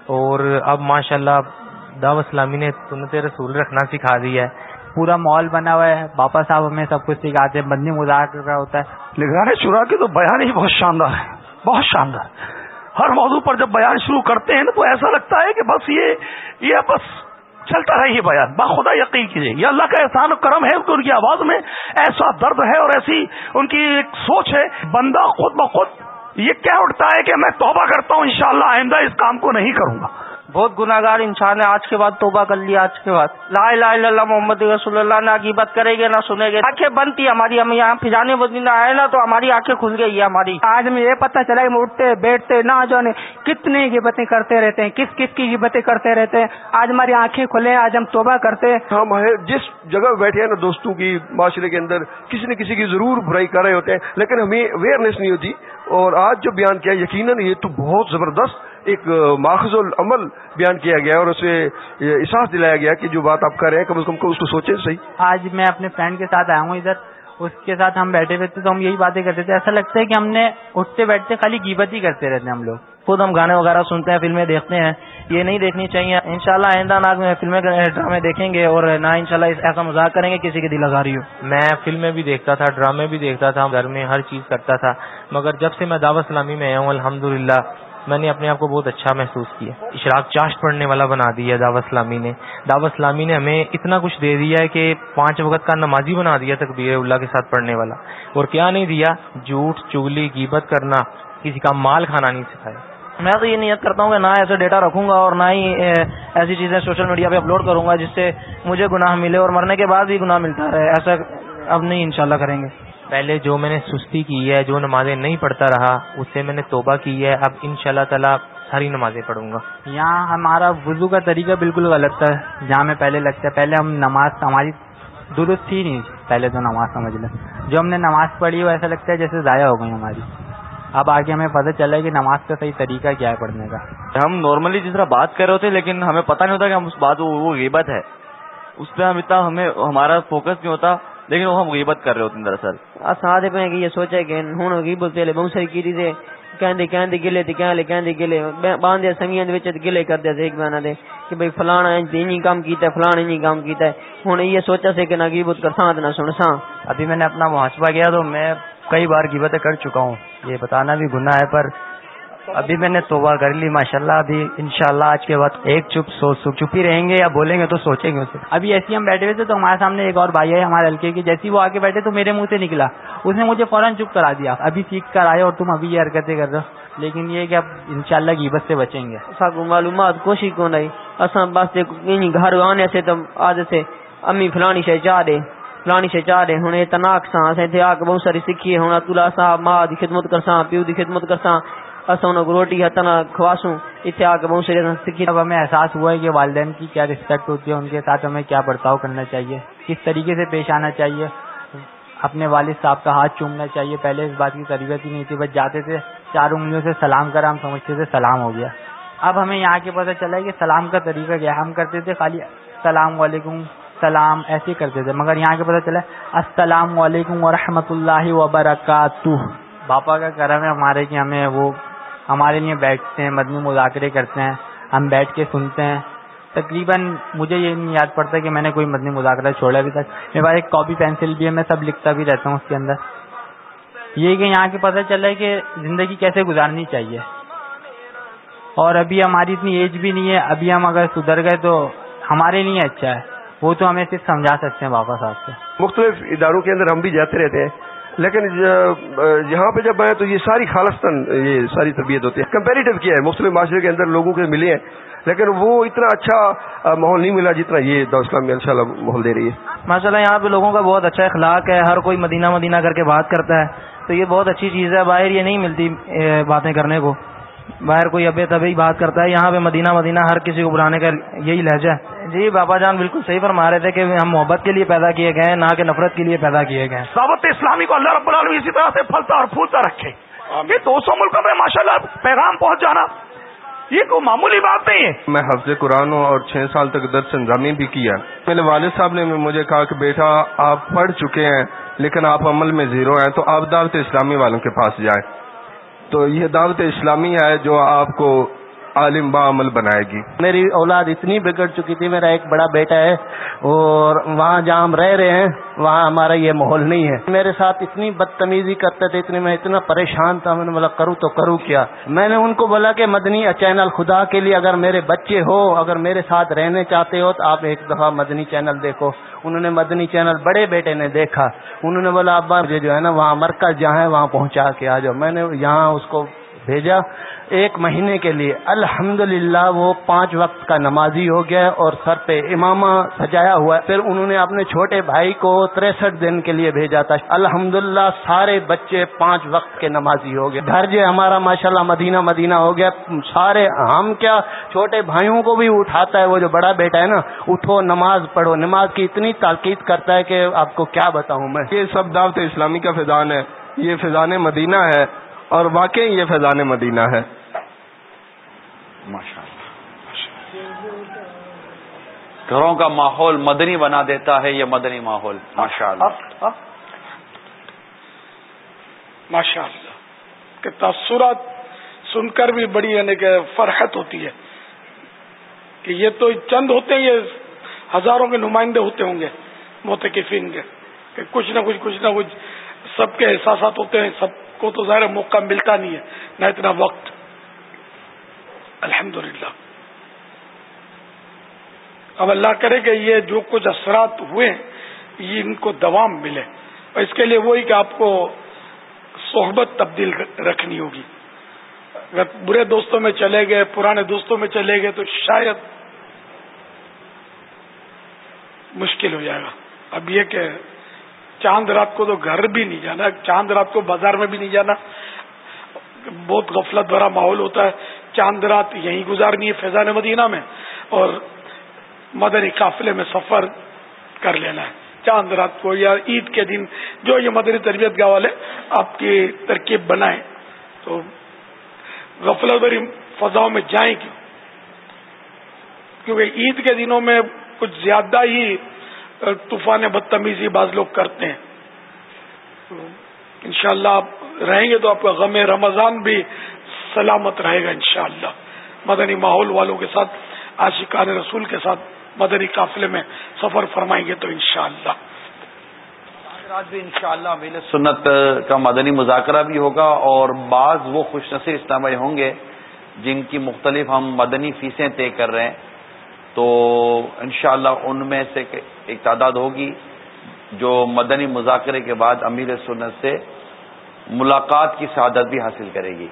اور اب ماشاء اللہ اسلامی نے سنت رسول رکھنا سکھا دیا ہے۔ پورا مال بنا ہوا ہے۔ باپا صاحب ہمیں سب کچھ سکھاتے ہیں۔ بندی مذاکرہ ہوتا ہے۔ لگانے چورا کے تو بیان ہی بہت شاندار ہے۔ بہت شاندار۔ ہر موضوع پر جب بیان شروع کرتے ہیں تو ایسا لگتا ہے کہ بس یہ یہ بس چلتا رہے یہ بیان۔ باخدا یقین کیجیے یہ اللہ کا احسان و کرم ہے کہ ان کی آواز میں ایسا درد ہے اور ایسی ان کی ایک سوچ ہے۔ بندہ خود بخود یہ کہہ اٹھتا ہے کہ میں توبہ کرتا ہوں، انشاءاللہ آئندہ اس کام کو نہیں کروں گا۔ بہت گناگار انسان ہے۔ آج کے بعد توبہ کر لیا آج کے بعد۔ لا الہ الا اللہ محمد رسول اللہ نہ عقیبت کرے گے نہ سنے گے۔ آنکھیں بند تھی ہماری ہم یہاں پھجانے بدین آئے نا تو ہماری آنکھیں کھل گئی ہے ہماری۔ آج ہمیں یہ پتہ چلا کہ اٹھتے بیٹھتے نہ جانے کتنے غیبتیں کرتے رہتے ہیں کس کس کی غیبتیں کرتے رہتے ہیں۔ آج ہماری آنکھیں کھلے آج ہم توبہ کرتے ہیں۔ ہم جس جگہ بیٹھے ہیں نا دوستوں کی معاشرے کے اندر کسی نہ کسی کی ضرور برائی کر رہے ہوتے ہیں لیکن ہمیں اویئرنیس نہیں ہوتی۔ اور آج جو بیان کیا یقیناً یہ تو بہت زبردست ایک ماخذ العمل بیان کیا گیا اور اسے احساس دلایا گیا کہ جو بات آپ کر رہے ہیں کم از کم اس کو سوچیں صحیح۔ آج میں اپنے فرینڈ کے ساتھ آیا ہوں ادھر اس کے ساتھ ہم بیٹھے ہوئے تھے تو ہم یہی باتیں کرتے تھے۔ ایسا لگتا ہے کہ ہم نے اٹھتے بیٹھتے خالی گیبت ہی کرتے رہتے ہیں ہم لوگ۔ خود ہم گانے وغیرہ سنتے ہیں فلمیں دیکھتے ہیں۔ یہ نہیں دیکھنی چاہیے۔ انشاءاللہ آئندہ ناگ میں فلمیں ڈرامے دیکھیں گے اور نہ انشاءاللہ ایسا مذاق کریں گے کسی کی دل آزاری ہو۔ میں فلمیں بھی دیکھتا تھا ڈرامے بھی دیکھتا تھا گھر میں ہر چیز کرتا تھا۔ مگر جب سے میں دعوت اسلامی میں آیا ہوں الحمد میں نے اپنے آپ کو بہت اچھا محسوس کیا۔ اشراق چاشت پڑھنے والا بنا دیا دعوت اسلامی نے۔ دعوت اسلامی نے ہمیں اتنا کچھ دے دیا ہے کہ پانچ وقت کا نمازی بنا دیا تکبیر اللہ کے ساتھ پڑھنے والا۔ اور کیا نہیں دیا؟ جھوٹ چگلی گیبت کرنا، کسی کا مال کھانا نہیں سکھایا۔ میں تو یہ نیت کرتا ہوں کہ نہ ایسے ڈیٹا رکھوں گا اور نہ ہی ایسی چیزیں سوشل میڈیا پہ اپلوڈ کروں گا جس سے مجھے گناہ ملے اور مرنے کے بعد بھی گناہ ملتا رہے۔ ایسا اب نہیں انشاءاللہ کریں گے۔ پہلے جو میں نے سستی کی ہے جو نمازیں نہیں پڑھتا رہا اس سے میں نے توبہ کی ہے۔ اب ان شاء اللہ تعالیٰ ساری نمازیں پڑھوں گا۔ یہاں ہمارا وضو کا طریقہ بالکل غلط تھا جہاں میں پہلے لگتا ہے پہلے ہم نماز ہماری درست تھی نہیں پہلے تو نماز سمجھ لیں۔ جو ہم نے نماز پڑھی وہ ایسا لگتا ہے جیسے ضائع ہو گئی ہماری۔ اب آگے ہمیں پتہ چلا ہے کہ نماز کا صحیح طریقہ کیا ہے پڑھنے کا۔ ہم نارملی جس طرح بات کر رہے ہوتے لیکن ہمیں پتہ نہیں ہوتا کہ ہم اس بات وہ غیبت ہے۔ اس پہ ہم اتنا ہمیں ہمارا فوکس نہیں ہوتا۔ لیکن وہ ہم غیبت کر رہے ہوتے ہیں دراصل۔ ساتھ پہ یہ سوچا کہ ہوں غیبت پہلے بہت ساری کی تھی کہندے کہندے گلے تے کہندے کہندے گلے۔ باندھے سنگیاں دے وچ گلے کر دے ایک بنا دے کہ بھئی فلانا انہی کام کیتا ہے فلانا انہی کام کیتا ہے۔ ہن یہ سوچا سے کہ نہ غیبت کر ساتھ نہ سن سا ابھی میں نے اپنا محاسبہ کیا تو میں کئی بار غیبتیں کر چکا ہوں۔ یہ بتانا بھی گناہ ہے پر ابھی میں نے توبہ کر لی، ماشاءاللہ ابھی انشاءاللہ آج کے بعد ایک چپ سوچ چپ ہی رہیں گے یا بولیں گے تو سوچیں گے اسے۔ ابھی ایسے ہم بیٹھے ہوئے تھے تو ہمارے سامنے ایک اور بھائی ہے ہمارے ہلکے کی، جیسی وہ آگے بیٹھے تو میرے منہ سے نکلا۔ اس نے مجھے فوراً چپ کرا دیا۔ ابھی سیکھ کر آئے اور تم ابھی یہ حرکتیں کر رہے ہو۔ لیکن یہ کہ اب انشاءاللہ شاء غیبت سے بچیں گے۔ ساگو معلومات کوشش کون آئی اصل بس گھر آنے سے تو آج سے امی فلانی شے چاہ دے، فلانی شے چاہ دے۔ ہوں تناک سا آ کے بہت ساری سیکھی ہوں تلا سا ماں کی خدمت کرساں، پیو کی خدمت کرساں۔ اصل روٹی ہتنا کھواسوں اتنے آ کے بہت سارے سیکھی اب ہمیں احساس ہوا ہے کہ والدین کی کیا رسپیکٹ ہوتی ہے ان کے ساتھ ہمیں کیا برتاؤ کرنا چاہیے۔ کس طریقے سے پیش آنا چاہیے؟ اپنے والد صاحب کا ہاتھ چومنا چاہیے۔ پہلے اس بات کی ضرورت ہی نہیں تھی بس جاتے تھے چار انگلیوں سے سلام کرا ہم سمجھتے تھے سلام ہو گیا۔ اب ہمیں یہاں کے پتہ چلا کہ سلام کا طریقہ کیا ہم کرتے تھے خالی السلام علیکم سلام ایسے کرتے تھے۔ مگر یہاں کے پتہ چلا السلام علیکم ورحمۃ اللہ وبرکاتہ۔ باپا کا کرم ہے ہمارے کہ ہمیں وہ ہمارے لیے بیٹھتے ہیں مدنی مذاکرے کرتے ہیں، ہم بیٹھ کے سنتے ہیں۔ تقریباً مجھے یہ نہیں یاد پڑتا کہ میں نے کوئی مدنی مذاکرہ چھوڑا ابھی تک میرے پاس ایک کاپی پینسل بھی ہے، میں سب لکھتا بھی رہتا ہوں اس کے اندر۔ یہ کہ یہاں کے پتہ چلا ہے کہ زندگی کیسے گزارنی چاہیے۔ اور ابھی ہماری اتنی ایج بھی نہیں ہے، ابھی ہم اگر سدھر گئے تو ہمارے لیے اچھا ہے۔ وہ تو ہمیں صرف سمجھا سکتے ہیں بابا صاحب سے مختلف اداروں کے اندر ہم بھی جاتے رہتے ہیں۔ لیکن یہاں پہ جب آئے تو یہ ساری خالصتاً یہ ساری تربیت ہوتی ہے۔ کمپیریٹو کیا ہے؟ مختلف معاشرے کے اندر لوگوں کے ملے ہیں، لیکن وہ اتنا اچھا ماحول نہیں ملا جتنا یہ اسلام میں انشاءاللہ ماحول دے رہی ہے۔ ماشاء اللہ، یہاں پہ لوگوں کا بہت اچھا اخلاق ہے، ہر کوئی مدینہ مدینہ کر کے بات کرتا ہے، تو یہ بہت اچھی چیز ہے باہر یہ نہیں ملتی باتیں کرنے کو۔ باہر کوئی ابھی تبھی بات کرتا ہے یہاں پہ مدینہ مدینہ ہر کسی کو بلانے کا یہی لہجہ ہے۔ جی بابا جان بالکل صحیح فرما رہے تھے کہ ہم محبت کے لیے پیدا کیے گئے ہیں نہ کہ نفرت کے لیے پیدا کیے گئے ہیں۔ دعوت اسلامی کو اللہ رب العالمین اسی طرح سے پھلتا اور پھولتا رکھے۔ یہ دو سو ملکوں میں ماشاء اللہ پیغام پہنچ جانا یہ کوئی معمولی بات نہیں ہے۔ میں حفظ قرآن ہوں اور چھ سال تک درس انضامی بھی کیا۔ میرے والد صاحب نے مجھے کہا کہ بیٹا آپ پڑھ چکے ہیں لیکن آپ عمل میں زیرو ہیں تو آپ دعوت اسلامی والوں کے پاس جائیں۔ تو یہ دعوت اسلامی ہے جو آپ کو عالم با عمل بنائے گی۔ میری اولاد اتنی بگڑ چکی تھی، میرا ایک بڑا بیٹا ہے اور وہاں جہاں ہم رہ رہے ہیں، وہاں ہمارا یہ ماحول نہیں ہے۔ میرے ساتھ اتنی بدتمیزی کرتے تھے اتنی میں اتنا پریشان تھا، میں نے بولا کروں تو کروں کیا۔ میں نے ان کو بولا کہ مدنی چینل خدا کے لیے اگر میرے بچے ہو، اگر میرے ساتھ رہنے چاہتے ہو، تو آپ ایک دفعہ مدنی چینل دیکھو۔ انہوں نے مدنی چینل بڑے بیٹے نے دیکھا۔ انہوں نے بولا، ابا جو ہے نا، وہاں مرکز جہاں ہے، وہاں پہنچا کے آ جاؤ۔ میں نے یہاں اس کو بھیجا۔ ایک مہینے کے لیے۔ الحمد وہ پانچ وقت کا نمازی ہو گیا اور سر پہ امامہ سجایا ہوا ہے۔ پھر انہوں نے اپنے چھوٹے بھائی کو تریسٹھ دن کے لیے بھیجا تھا۔ الحمد سارے بچے پانچ وقت کے نمازی ہو گئے۔ گھر جو ہمارا ماشاء اللہ مدینہ مدینہ ہو گیا، سارے ہم کیا چھوٹے بھائیوں کو بھی اٹھاتا ہے، وہ جو بڑا بیٹا ہے نا، اٹھو، نماز پڑھو۔ نماز کی اتنی تاکید کرتا ہے کہ آپ کو کیا بتاؤں میں۔ یہ سب دعوت اسلامی کا فضان ہے۔ یہ فضان مدینہ ہے اور واقعی یہ فیضان مدینہ ہے۔ ماشاء اللہ گھروں کا ماحول مدنی بنا دیتا ہے یہ مدنی ماحول ماشاء اللہ ماشاء اللہ کہ تاثرات سن کر بھی بڑی یعنی کہ فرحت ہوتی ہے۔ کہ یہ تو چند ہوتے ہیں، یہ ہزاروں کے نمائندے ہوتے ہوں گے موتقفین کے۔ کہ کچھ نہ کچھ کچھ نہ کچھ سب کے احساسات ہوتے ہیں، سب کو تو ظاہر موقع ملتا نہیں ہے، نہ اتنا وقت۔ الحمد اب اللہ کرے کہ یہ جو کچھ اثرات ہوئے، یہ ان کو دوام ملے۔ اور اس کے لیے وہی کہ آپ کو صحبت تبدیل رکھنی ہوگی۔ اگر برے دوستوں میں چلے گئے، پرانے دوستوں میں چلے گئے، تو شاید مشکل ہو جائے گا۔ اب یہ کہ چاند رات کو تو گھر بھی نہیں جانا، چاند رات کو بازار میں بھی نہیں جانا۔ بہت غفلت بھرا ماحول ہوتا ہے۔ چاند رات یہیں گزارنی ہے فیضان مدینہ میں اور مدنی قافلے میں سفر کر لینا ہے۔ چاند رات کو یا عید کے دن جو یہ مدنی تربیت گاہ والے آپ کی ترکیب بنائیں تو غفلت بھری فضاؤں میں جائیں کیوں؟ کیونکہ عید کے دنوں میں کچھ زیادہ ہی طوفان بدتمیزی بعض لوگ کرتے ہیں۔ انشاءاللہ آپ رہیں گے تو آپ کا غم رمضان بھی سلامت رہے گا انشاءاللہ۔ مدنی ماحول والوں کے ساتھ، عاشقان رسول کے ساتھ، مدنی قافلے میں سفر فرمائیں گے تو انشاءاللہ۔ آج بھی انشاءاللہ شاء سنت کا مدنی مذاکرہ بھی ہوگا اور بعض وہ خوش نصیر اسلامی ہوں گے جن کی مختلف ہم مدنی فیسیں طے کر رہے ہیں۔ تو انشاءاللہ ان میں سے ایک تعداد ہوگی جو مدنی مذاکرے کے بعد امیر سنت سے ملاقات کی سعادت بھی حاصل کرے گی۔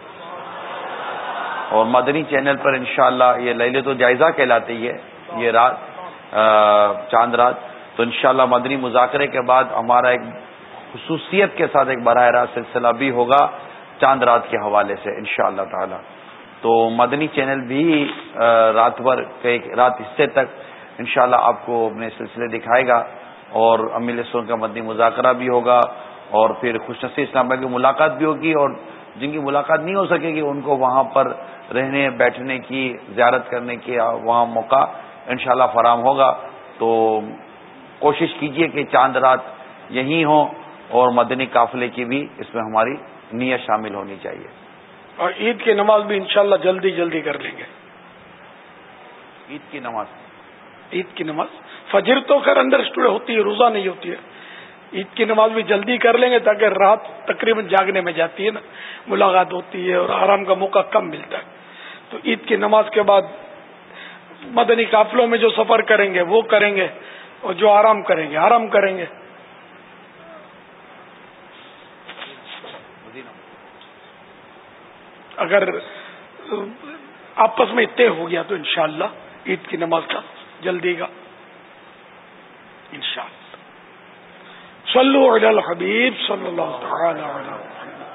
اور مدنی چینل پر انشاءاللہ یہ لے تو جائزہ کہلاتی ہے، یہ رات چاند رات۔ تو انشاءاللہ مدنی مذاکرے کے بعد ہمارا ایک خصوصیت کے ساتھ ایک براہ راست سلسلہ بھی ہوگا چاند رات کے حوالے سے انشاءاللہ تعالی۔ تو مدنی چینل بھی رات بھر رات حصے تک انشاءاللہ شاء آپ کو اپنے سلسلے دکھائے گا اور امیل سون کا مدنی مذاکرہ بھی ہوگا اور پھر خوش نصیر اسلام کی ملاقات بھی ہوگی اور جن کی ملاقات نہیں ہو سکے گی، ان کو وہاں پر رہنے بیٹھنے کی زیارت کرنے کی وہاں موقع انشاءاللہ فراہم ہوگا۔ تو کوشش کیجیے کہ چاند رات یہیں ہوں اور مدنی قافلے کی بھی اس میں ہماری نیت شامل ہونی چاہیے۔ اور عید کی نماز بھی انشاءاللہ جلدی جلدی کر لیں گے۔ عید کی نماز۔ عید کی نماز۔ فجر تو خیر اندر اسٹوڈے ہوتی ہے روزہ نہیں ہوتی ہے۔ عید کی نماز بھی جلدی کر لیں گے تاکہ رات تقریباً جاگنے میں جاتی ہے نا ملاقات ہوتی ہے اور آرام کا موقع کم ملتا ہے۔ تو عید کی نماز کے بعد مدنی قافلوں میں جو سفر کریں گے، وہ کریں گے اور جو آرام کریں گے، آرام کریں گے۔ اگر آپس میں طے ہو گیا تو انشاءاللہ عید کی نماز کا جلدی گا انشاءاللہ۔ صلو علی الحبیب صلی اللہ تعالی علیہ